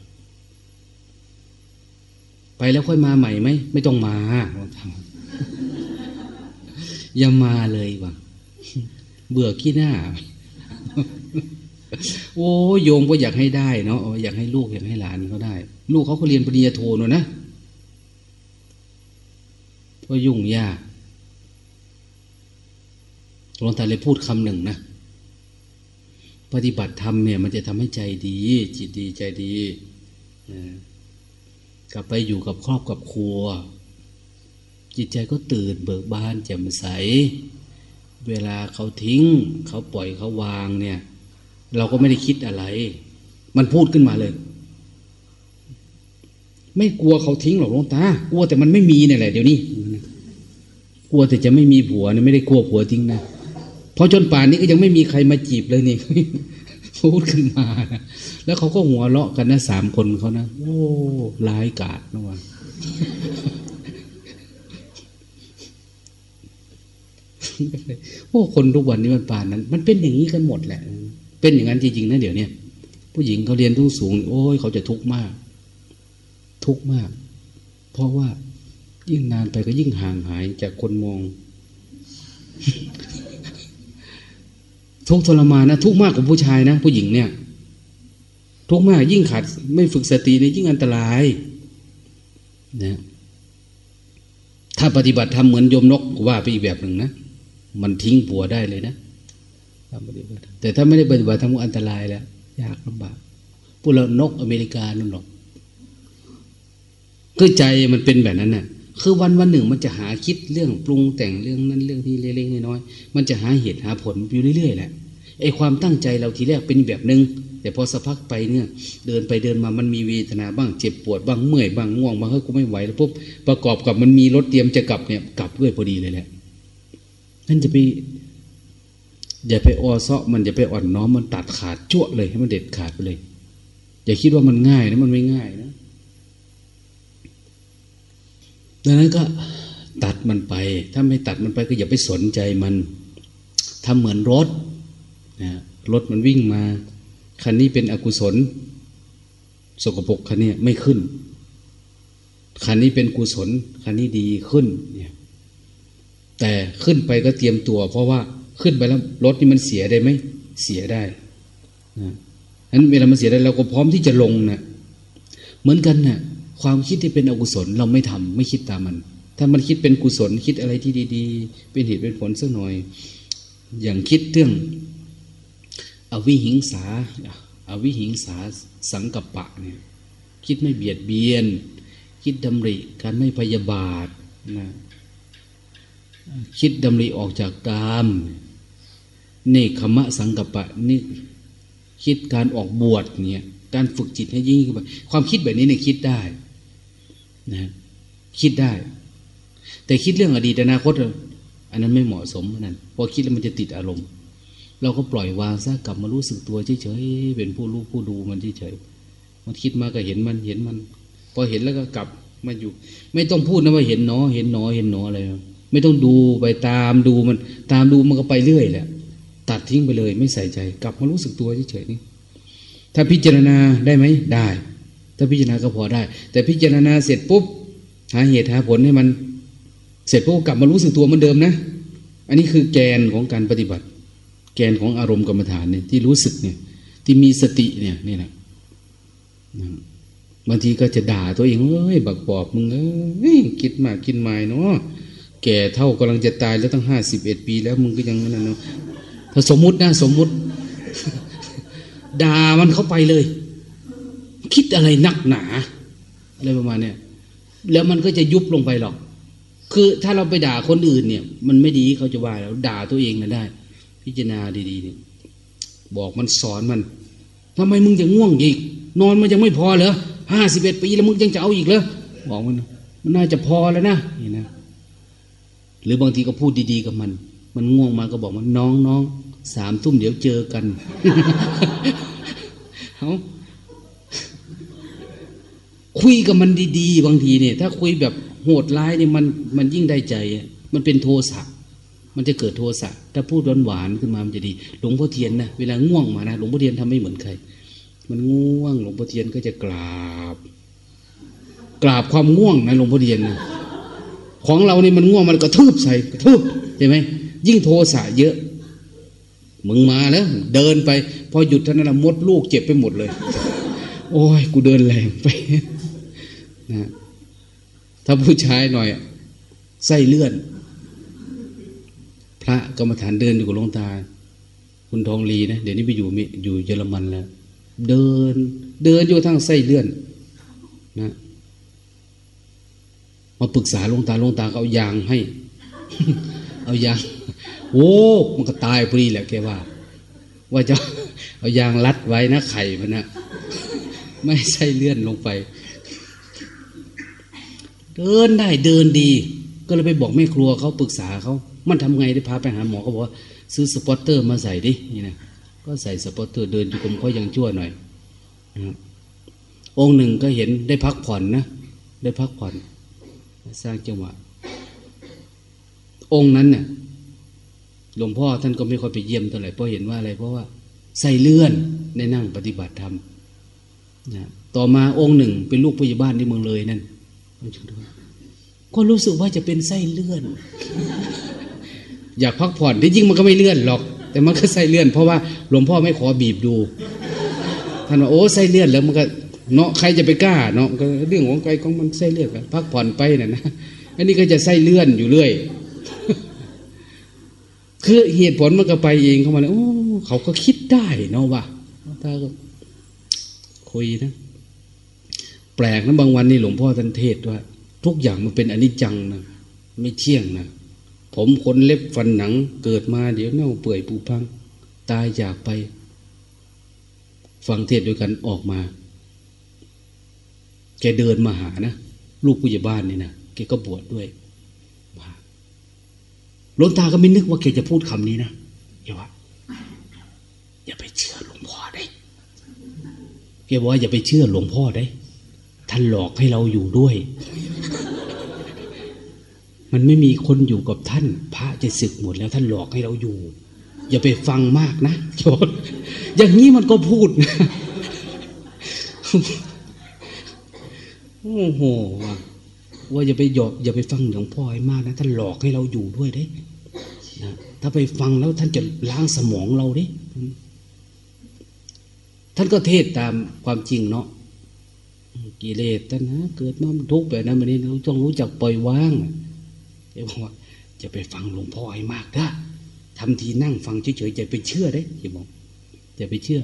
ไปแล้วค่อยมาใหม่ไหมไม่ต้องมาอย่ามาเลยว่ะเบื่อขี้หน้า โอ้โยมก็อยากให้ได้เนาะอยากให้ลูกอยากให้หลานเขาได้ ลูกเขาก็เรียนปริญญาโทนอะนะก็ยุ่งยากหลวงตาเลยพูดคำหนึ่งนะปฏิบัติธรรมเนี่ย มันจะทำให้ใจดี จิตดีใจดี กลับไปอยู่กับครอบกับครัว จิตใจก็ตื่นเบิกบานแจ่มใส เวลาเขาทิ้ง เขาปล่อยเขาวางเนี่ย เราก็ไม่ได้คิดอะไร มันพูดขึ้นมาเลย ไม่กลัวเขาทิ้งหรอกหลวงตากลัวแต่มันไม่มีเนี่ยแหละเดี๋ยวนี้กลัวแต่จะไม่มีผัวเนะไม่ได้กลัวผัวทิ้งนะเพราะจนป่านนี้ก็ยังไม่มีใครมาจีบเลยนี่พูดขึ้นมานะ แล้วเขาก็หัวเราะกันนะสามคนเขานะโอ้ร้ายกาดนะวะโอ้คนทุกวันนี้มันป่านนั้น มันเป็นอย่างนี้กันหมดแหละ เป็นอย่างนั้นจริงๆนะเดี๋ยวนี้ผู้หญิงเขาเรียนทุกสูง โอ้ยเขาจะทุกข์มาก ทุกข์มาก เพราะว่ายิ่งนานไปก็ยิ่งห่างหายจากคนมอง ทุกทรมานนะทุกมากกว่าผู้ชายนะ ผู้หญิงเนี่ย ทุกมากยิ่งขาดไม่ฝึกสตินี่ยิ่งอันตรายนะถ้าปฏิบัติทำเหมือนโยมนกว่าไปอีกแบบหนึ่งนะ มันทิ้งผัวได้เลยนะแต่ถ้าไม่ได้ปฏิบัติทำก็อันตรายแล้วยากลำบากพวกเรานกอเมริกานั่นหรอกคือใจมันเป็นแบบนั้นนะ่ะคือวันวันหนึ่งมันจะหาคิดเรื่องปรุงแต่งเรื่องนั้นเรื่องที่เล็กๆน้อยๆมันจะหาเหตุหาผลอยู่เรื่อยๆแหละไอ้ความตั้งใจเราทีแรกเป็นแบบหนึง่ง แต่พอสักพักไปเนี่ย เดินไปเดินมามันมีเวทนาบ้างเจ็บปวดบ้างเมื่อยบ้างง่วงบ้างเฮ้ยกูไม่ไหวแล้วปุ๊บประกอบกับมันมีรถเตรียมจะกลับเนี่ยกลับด้วยพอดีเลยแหละนั่นจะไปอย่าไปอ้อเซาะมันอย่าไปอ่อนน้อมมันตัดขาดจั่วเลยให้มันเด็ดขาดไปเลย อย่าคิดว่ามันง่ายนะมันไม่ง่ายนะดังนั้นก็ตัดมันไป ถ้าไม่ตัดมันไปก็อย่าไปสนใจมันทำเหมือนรถนะรถมันวิ่งมา คันนี้เป็นอกุศล สกปรกคันนี้ไม่ขึ้น คันนี้เป็นกุศล คันนี้ดีขึ้นเนี่ยแต่ขึ้นไปก็เตรียมตัว เพราะว่าขึ้นไปแล้วรถนี่มันเสียได้ไหมเสียได้นะนั้นเวลามันเสียได้เราก็พร้อมที่จะลงนะเหมือนกันนะ่ะความคิดที่เป็นอกุศลเราไม่ทำไม่คิดตามมัน ถ้ามันคิดเป็นกุศลคิดอะไรที่ดี ๆ เป็นเหตุเป็นผลสักหน่อย อย่างคิดเรื่อง อวิหิงสาอาวิหิงสาสังกัปปะเนี่ยคิดไม่เบียดเบียน คิดดำริการไม่พยาบาทนะคิดดำริออกจากกามเนคขมะสังกัปปะนี่คิดการออกบวชเนี่ยการฝึกจิตให้ยิ่งขึ้นไปความคิดแบบนี้เนี่ยคิดได้นะคิดได้ แต่คิดเรื่องอดีตอนาคตอันนั้นไม่เหมาะสมนั่นพอคิดแล้วมันจะติดอารมณ์ เราก็ปล่อยวางซะกลับมารู้สึกตัวเฉยๆเป็นผู้รู้ผู้ดูมันเฉยๆมันคิดมาก็เห็นมันเห็นมัน พอเห็นแล้วก็กลับมาอยู่ ไม่ต้องพูดนะว่าเห็นหนอ เห็นหนอเห็นหนออะไรไม่ต้องดูไปตามดูมัน ตามดูมันก็ไปเรื่อยแหละตัดทิ้งไปเลย ไม่ใส่ใจ กลับมารู้สึกตัวเฉยๆนี่ถ้าพิจารณาได้ไหมได้ ถ้าพิจารณาก็พอได้ แต่พิจารณาเสร็จปุ๊บหาเหตุหาผลให้มัน เสร็จปุ๊บกลับมารู้สึกตัวเหมือนเดิมนะ อันนี้คือแกนของการปฏิบัติ แกนของอารมณ์กรรมฐานเนี่ยที่รู้สึกเนี่ย ที่มีสติเนี่ยนี่แหละบางทีก็จะด่าตัวเองเอ้ยบักปอบมึงเอ้ยคิดมากกินไม่เนาะแก่เท่ากำลังจะตายแล้วตั้งห้าสิบเอ็ดปีแล้วมึงก็ยังนั่นเนาะถ้าสมมุตินะสมมุติด่ามันเข้าไปเลย คิดอะไรนักหนาอะไรประมาณเนี้ยแล้วมันก็จะยุบลงไปหรอก คือถ้าเราไปด่าคนอื่นเนี่ย มันไม่ดีเขาจะว่าแล้วด่าตัวเองนะได้ พิจารณาดีๆเนี่ยบอกมันสอนมันทำไมมึงจะง่วงอีก นอนมันยังไม่พอเหรอห้าสิบเอ็ดปีแล้วมึงยังจะเอาอีกเหรอบอกมัน มันน่าจะพอแล้วนะนี่นะ หรือบางทีก็พูดดีๆกับมัน มันง่วงมาก็บอกมันน้องน้องสามทุ่มเดี๋ยวเจอกันเขาคุยกับมันดี ๆ บางทีเนี่ย ถ้าคุยแบบโหดร้ายเนี่ยมันมันยิ่งได้ใจ มันเป็นโทสะ มันจะเกิดโทสะถ้าพูดหวานๆขึ้นมามันจะดี หลวงพ่อเทียนนะเวลาง่วงมานะหลวงพ่อเทียนทำไม่เหมือนใคร มันง่วง หลวงพ่อเทียนก็จะกราบ กราบความง่วงนะหลวงพ่อเรียนนะของเรานี่มันง่วงมันกระทืบใส่กระทืบใช่ไหมยิ่งโทสะเยอะ มึงมาแล้วเดินไป พอหยุดเท่านั้นนะมดลูกเจ็บไปหมดเลย โอ้ยกูเดินแรงไปนะถ้าผู้ชายหน่อยไส้เลื่อน พระกรรมฐานเดินอยู่กับหลวงตา คุณทองลีนะเดี๋ยวนี้ไปอยู่อยู่เยอรมันแล้ว เดิน เดินอยู่ทั้งไส้เลื่อนนะมาปรึกษาหลวงตาหลวงตาก็เอายางให้ เอายางโอ้มันก็ตายพอดีแหละแกว่า ว่าจะเอายางรัดไว้นะไข่มันนะไม่ใช่เลื่อนลงไป เดินได้เดินดี ก็เลยไปบอกแม่ครัวเขาปรึกษาเขา มันทำไงได้พาไปหาหมอเขาบอกว่าซื้อ supporter มาใส่ดินี่นะก็ใส่ supporter เดินจงกรมก็ยังชั่วหน่อยนะองค์หนึ่งก็เห็นได้พักผ่อนนะได้พักผ่อนสร้างจังหวะองค์นั้นเนี่ยหลวงพ่อท่านก็ไม่ค่อยไปเยี่ยมเท่าไหร่เพราะเห็นว่าอะไร เพราะว่าใส่เลื่อนในนั่งปฏิบัติธรรมนะต่อมาองค์หนึ่งเป็นลูกพยาบาลที่เมืองเลยนั่นก็รู้สึกว่าจะเป็นไส้เลื่อน อยากพักผ่อนที่จริงมันก็ไม่เลื่อนหรอก แต่มันก็ไส้เลื่อน เพราะว่าหลวงพ่อไม่ขอบีบดูท่านว่าโอ้ไส้เลื่อนแล้วมันก็เนาะใครจะไปกล้าเนาะก็เรื่องของใครของมันไส้เลื่อนพักผ่อนไปน่ะนะอันนี้ก็จะไส้เลื่อนอยู่เรื่อย คือเหตุผลมันก็ไปเองเข้ามาเลยโอ้เขาก็คิดได้เนาะว่าถ้าก็คุยนะ แปลกนะบางวันนี่หลวงพ่อท่านเทศว่า ทุกอย่างมันเป็นอนิจจังนะไม่เที่ยงนะ ผมขนเล็บฟันหนัง เกิดมาเดี๋ยวเน่าเปื่อยปูพัง ตายจากไป ฟังเทศด้วยกันออกมา แกเดินมาหานะลูกผู้ใหญ่บ้านนี่นะแกก็บวชดด้วยมาหลวงตาก็ไม่นึกว่าแกจะพูดคำนี้นะอย่าว่าอย่าไปเชื่อหลวงพ่อได้แกบอกว่าอย่าไปเชื่อหลวงพ่อได้ท่านหลอกให้เราอยู่ด้วย มันไม่มีคนอยู่กับท่าน พระจะศึกหมดแล้วท่านหลอกให้เราอยู่ อย่าไปฟังมากนะโยนอย่างนี้มันก็พูดโอ้โหว่าอย่าไปหยอกอย่าไปฟังหลวงพ่อให้มากนะท่านหลอกให้เราอยู่ด้วยเด้นะถ้าไปฟังแล้วท่านจะล้างสมองเราเด้ท่านก็เทศตามความจริงเนาะกิเลสตัณหาเกิดมาทุกข์แบบนั้นวันนี้เราต้องรู้จักปล่อยวาง เดี๋ยวบอกว่าจะไปฟังหลวงพ่อให้มากนะทำทีนั่งฟังเฉยๆจะไปเชื่อได้อย่าบอกจะไปเชื่อ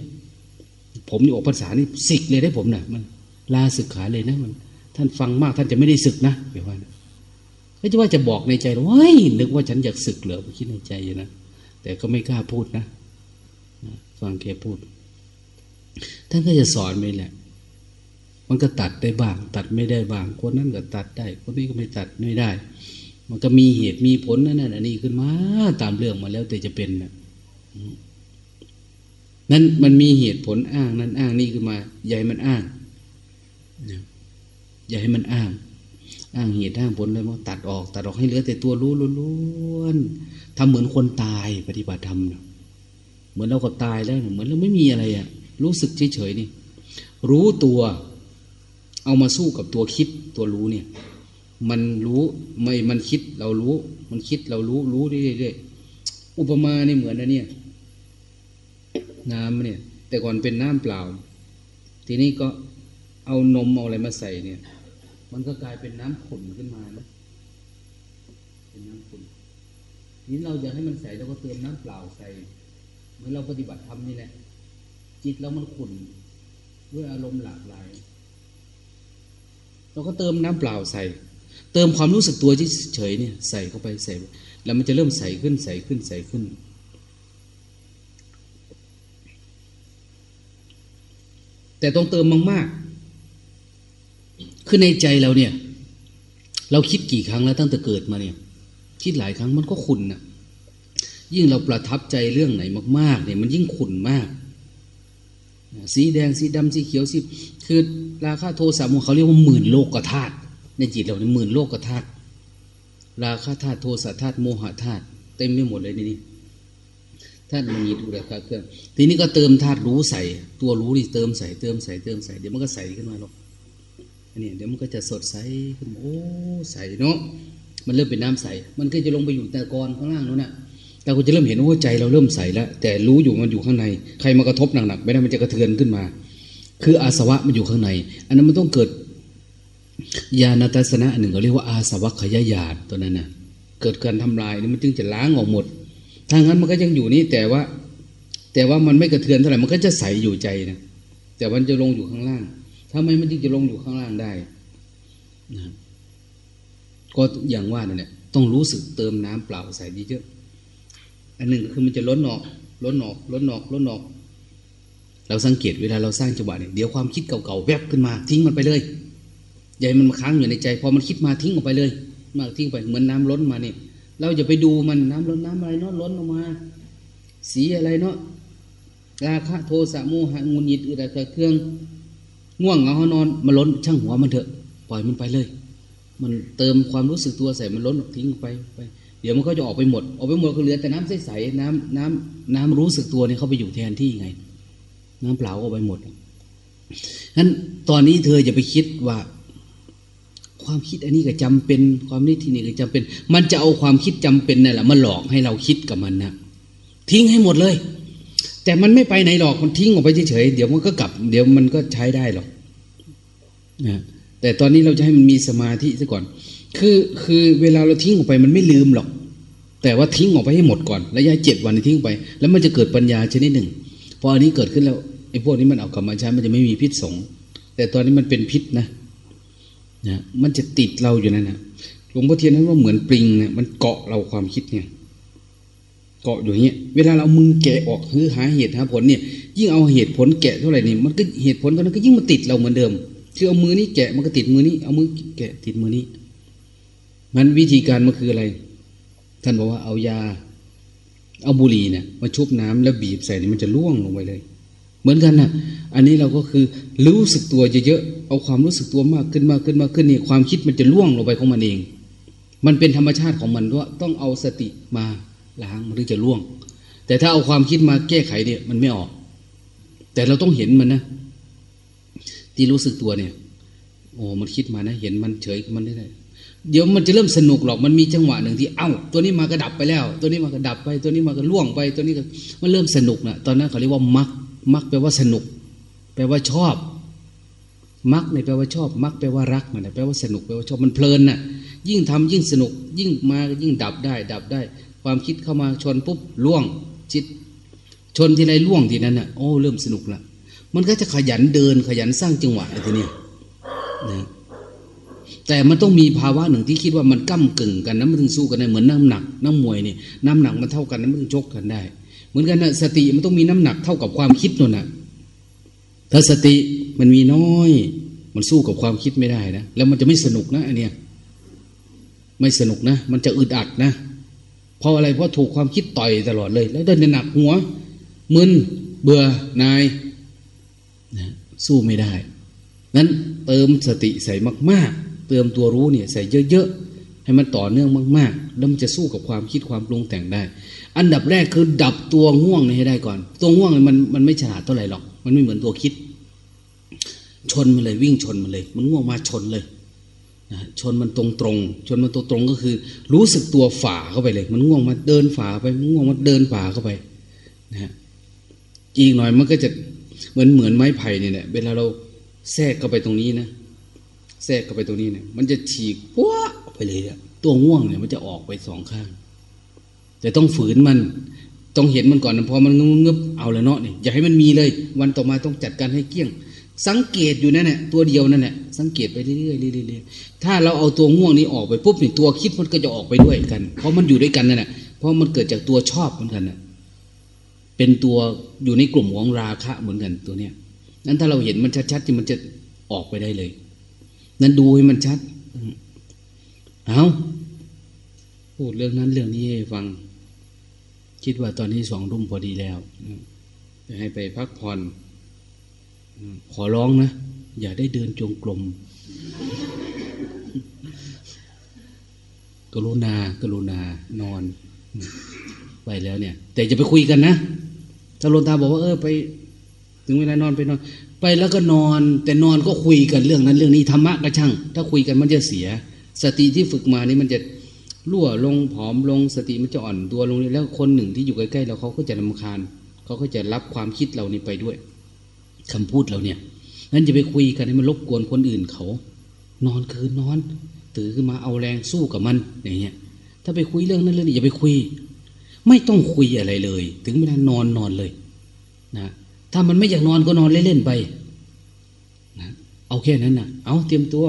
ผมนี่ออกภาษานี่สิกเลยได้ผมนะ่ะ มัน ลาศึกขาเลยนะมัน ท่านฟังมากท่านจะไม่ได้ศึกนะเดี๋ยวว่านะก็จะว่าจะบอกในใจว่าเฮ้ยนึกว่าฉันอยากศึกเหรอคิดในใจอยู่นะแต่ก็ไม่กล้าพูดนะฟังแกพูด ท่านก็จะสอนไปแหละ มันก็ตัดได้บ้าง ตัดไม่ได้บ้าง คนนั้นก็ตัดได้ คนนี้ก็ไม่ตัดไม่ได้ มันก็มีเหตุมีผลนั่นนั่นอันนี้ขึ้นมาตามเรื่องมาแล้วแต่จะเป็นนะนั้นมันมีเหตุผลอ้าง นั้นอ้างนี่ขึ้นมาใหญ่มันอ้างอย่าให้มันอ้าง อ้างเหตุอ้างผลเลยมันตัดออก ตัดออกให้เหลือแต่ตัวรู้ล้วนๆทำเหมือนคนตายปฏิบัติธรรมเหมือนเราก็ตายแล้ว เหมือนเราไม่มีอะไรอะรู้สึกเฉยๆนี่ รู้ตัว เอามาสู้กับตัวคิดตัวรู้เนี่ย มันรู้ไม่มันคิดเรารู้ มันคิดเรารู้รู้เรื่อยๆอุปมาเนี่ยเหมือนนะเนี่ย น้ำเนี่ย แต่ก่อนเป็นน้ำเปล่า ทีนี้ก็เอานมเอาอะไรมาใส่เนี่ย มันก็กลายเป็นน้ำขุ่นขึ้นมานะเป็นน้ำขุ่นนี้เราอยากให้มันใสเราก็เติมน้ำเปล่าใส่เหมือนเราปฏิบัติธรรมนี่แหละจิตเรามันขุ่นด้วยอารมณ์หลากหลาย เราก็เติมน้ำเปล่าใส่ เติมความรู้สึกตัวเฉยเนี่ยใส่เข้าไปใส่ แล้วมันจะเริ่มใส่ขึ้นใส่ขึ้นใส่ขึ้น แต่ต้องเติมมากๆคือในใจเราเนี่ย เราคิดกี่ครั้งแล้วตั้งแต่เกิดมาเนี่ย คิดหลายครั้งมันก็ขุนนะยิ่งเราประทับใจเรื่องไหนมาก ๆ เนี่ย มันยิ่งขุนมากสีแดงสีดำสีเขียวสีคือราคาโทสะของเขาเรียกว่าหมื่นโลกธาตุ ในจิตเราเนี่ยหมื่นโลกธาตุราคาธาตุโทสะธาตุโมหะธาตุเต็มไปหมดเลยนี่ธาตุมันมีดูราคาเครื่อง ทีนี้ก็เติมธาตุรู้ใส่ ตัวรู้นี่เติมใส่เติมใส่เติมใส่เดี๋ยวมันก็ใส่ขึ้นมาหรอกอันนี้เดี๋ยวมันก็จะสดใสขึ้นโอ้ใสเนาะมันเริ่มเป็นน้ำใส มันก็จะลงไปอยู่ตะกอนข้างล่างนู้นน่ะเราก็จะเริ่มเห็นว่าใจเราเริ่มใสแล้ว แต่รู้อยู่มันอยู่ข้างใน ใครมากระทบหนักๆไม่ได้มันจะกระเทือนขึ้นมา คืออาสวะมันอยู่ข้างใน อันนั้นมันต้องเกิด ญาณทัศนะหนึ่งเขาเรียกว่าอาสวัคยญาณตัวนั้นนะเกิดการทำลายนี่มันจึงจะล้างออกหมดถ้างั้นมันก็ยังอยู่นี่แต่ว่า แต่ว่ามันไม่กระเทือนเท่าไหร่มันก็จะใสอยู่ใจนะแต่มันจะลงอยู่ข้างล่างทำไมมันจึงจะลงอยู่ข้างล่างได้นะก็อย่างว่านั่นแหละต้องรู้สึกเติมน้ำเปล่าใส่ดีเยอะอันหนึ่งก็คือมันจะล้นออกล้นออกล้นออกล้นออก เราสังเกตเวลาเราสร้างจังหวะเนี่ยเดี๋ยวความคิดเก่าๆแวบขึ้นมา ทิ้งมันไปเลย ให้มันมาค้างอยู่ในใจ พอมันคิดมาทิ้งออกไปเลย มาทิ้งไปเหมือนน้ำล้นมาเนี่ยเราอย่าไปดูมันน้ำล้นน้ำอะไรเนาะล้นออกมา สีอะไรเนาะราคะโทสะโมหะงุนหงิดอะไรเครื่องง่วงเหงาหนอนมาล้นช่างหัวมันเถอะ ปล่อยมันไปเลย มันเติมความรู้สึกตัวใส่มันล้นทิ้งไปไป เดี๋ยวมันก็จะออกไปหมด ออกไปหมดก็เหลือแต่น้ำใสๆน้ำน้ำน้ำรู้สึกตัวเนี่ยเข้าไปอยู่แทนที่ไง น้ำเปล่าก็ไปหมดนั้นตอนนี้เธออย่าไปคิดว่า ความคิดอันนี้ก็จำเป็น ความนี้ที่นี่ก็จำเป็น มันจะเอาความคิดจำเป็นนั่นแหละมาหลอกให้เราคิดกับมันนะทิ้งให้หมดเลย แต่มันไม่ไปไหนหรอกมันทิ้งออกไปเฉยๆเดี๋ยวมันก็กลับ เดี๋ยวมันก็ใช้ได้หรอกนะแต่ตอนนี้เราจะให้มันมีสมาธิซะก่อน คือคือเวลาเราทิ้งออกไปมันไม่ลืมหรอก แต่ว่าทิ้งออกไปให้หมดก่อนระยะเจ็ดวันทิ้งไป แล้วมันจะเกิดปัญญาชนิดหนึ่งพออันนี้เกิดขึ้นแล้วไอ้พวกนี้มันเอากลับมาใช้มันจะไม่มีพิษสงแต่ตอนนี้มันเป็นพิษนะ นะมันจะติดเราอยู่นั่นนะหลวงพ่อเทียนนั้นว่าเหมือนปริงเนี่ยมันเกาะเราความคิดเนี่ย เกาะอยู่อย่างเงี้ย เวลาเรามือแกะออกคือหาเหตุหาผลเนี่ย ยิ่งเอาเหตุผลแกะเท่าไหร่นี่มันก็เหตุผลตอนนั้นก็ยิ่งมาติดเราเหมือนเดิมคือเอามือนี้แกะมันก็ติดมือนี้ เอามือแกะติดมือนี้ มันวิธีการมันคืออะไร ท่านบอกว่าเอายา เอาบุหรี่เนี่ยมาชุบน้ำแล้วบีบใส่นี่มันจะล่วงลงไปเลย มือนกันนะ่ะ อันนี้เราก็คือรู้สึกตัวเยอะๆ เอาความรู้สึกตัวมากขึ้นมากขึ้นมากขึ้นนี่ความคิดมันจะล่วงลงไปของมันเอง มันเป็นธรรมชาติของมันว่าต้องเอาสติมาล้างมันถึงจะล่วง แต่ถ้าเอาความคิดมาแก้ไขเนี่ยมันไม่ออก แต่เราต้องเห็นมันนะ ที่รู้สึกตัวเนี่ย โอ้มันคิดมานะ เห็นมันเฉยมันได้เลยเดี๋ยวมันจะเริ่มสนุกหรอก มันมีจังหวะหนึ่งที่ เอ้า ตัวนี้มากระดับไปแล้ว ตัวนี้มากระดับไป ตัวนี้มากระล่วงไป ตัวนี้ก็มันเริ่มสนุกนะตอนนั้นเขาเรียกว่ามัก มักแปลว่าสนุก แปลว่าชอบ มักในแปลว่าชอบ มักแปลว่ารักมันแปลว่าสนุกแปลว่าชอบมันเพลินน่ะ ยิ่งทำยิ่งสนุก ยิ่งมายิ่งดับได้ ดับได้ ความคิดเข้ามาชนปุ๊บล่วงจิต ชนที่ไรล่วงที่นั้นน่ะโอ้เริ่มสนุกละมันก็จะขยันเดินขยันสร้างจังหวะอะไรทีนี้นะแต่มันต้องมีภาวะหนึ่งที่คิดว่ามันก้ากึ่งกันนะมันถึงสู้กันได้เหมือนน้ำหนักน้ำมวยนี่น้ำหนักมันเท่ากันนะมันถึงชกกันได้ มือนกันนะสติมันต้องมีน้ำหนักเท่ากับความคิดนั่นนะถ้าสติมันมีน้อย มันสู้กับความคิดไม่ได้นะแล้วมันจะไม่สนุกนะอันเนี้ยไม่สนุกนะ มันจะอึดอัดนะเพราะอะไรเพราะถูกความคิดต่อยตลอดเลย แล้วเดินหนักหัวมึนเบื่อนายนะสู้ไม่ได้นั้นเติมสติใส่มาก ๆ เติมตัวรู้เนี่ยใส่เยอะ ๆ ให้มันต่อเนื่องมากๆ แล้วมันจะสู้กับความคิดความปรุงแต่งได้ อันดับแรกคือดับตัวง่วงนี่ให้ได้ก่อน ตัวง่วงมันมันไม่ฉลาดเท่าไหร่หรอก มันไม่เหมือนตัวคิด ชนมันเลยวิ่งชนมันเลย มันง่วงมาชนเลยนะชนมันตรงตรงชนมันตัวตรงก็คือ รู้สึกตัวฝ่าเข้าไปเลย มันง่วงมาเดินฝ่าไปมันง่วงมาเดินฝ่าเข้าไปนะฮะอีกหน่อยมันก็จะเหมือนเหมือนไม้ไผ่เนี่ยแหละเวลาเราแทรกเข้าไปตรงนี้นะแทรกเข้าไปตรงนี้เนี่ย มันจะฉีกปั้ว ไปเลยอะตัวง่วงเนี่ยมันจะออกไปสองข้าง แต่ต้องฝืนมัน ต้องเห็นมันก่อนพอมันงึบเอาแล้วเนาะเนี่ยอย่าให้มันมีเลย วันต่อมาต้องจัดการให้เกลี้ยง สังเกตอยู่นั่นแหละตัวเดียวนั่นแหละสังเกตไปเรื่อยๆเรื่อยๆถ้าเราเอาตัวง่วงนี้ออกไปปุ๊บเนี่ยตัวคิดมันก็จะออกไปด้วยกัน เพราะมันอยู่ด้วยกันนั่นแหละเพราะมันเกิดจากตัวชอบเหมือนกันน่ะเป็นตัวอยู่ในกลุ่มของราคะเหมือนกันตัวเนี้ยนั้นถ้าเราเห็นมันชัดๆที่มันจะออกไปได้เลย นั้นดูให้มันชัด เอาพูดเรื่องนั้นเรื่องนี้ให้ฟัง คิดว่าตอนนี้สองรุ่มพอดีแล้วจะให้ไปพักผ่อนขอร้องนะ อย่าได้เดินจงกรมกรุณากรุณานอน ไปแล้วเนี่ย แต่จะไปคุยกันนะ ถ้าลวงตาบอกว่าเออไป ถึงเวลานอนไปนอน ไปแล้วก็นอน แต่นอนก็คุยกันเรื่องนั้น เรื่องนี้ธรรมะก็ช่าง ถ้าคุยกันมันจะเสีย สติที่ฝึกมานี่มันจะรั่วลงผอมลงสติมันจะอ่อนตัวลงแล้วคนหนึ่งที่อยู่ใกล้ๆเราเขาก็จะลำคาญเขาก็จะรับความคิดเรานี่ไปด้วยคำพูดเราเนี่ยงั้นจะไปคุยกันให้มันรบกวนคนอื่นเขา นอนคืนนอนตื่นขึ้นมาเอาแรงสู้กับมันอย่างเงี้ย ถ้าไปคุยเรื่องนั้นเรื่องนี้อย่าไปคุย ไม่ต้องคุยอะไรเลย ถึงเวลานอนนอนเลยนะถ้ามันไม่อยากนอนก็นอนเล่นๆไปนะเอาแค่นั้นนะเอาเตรียมตัว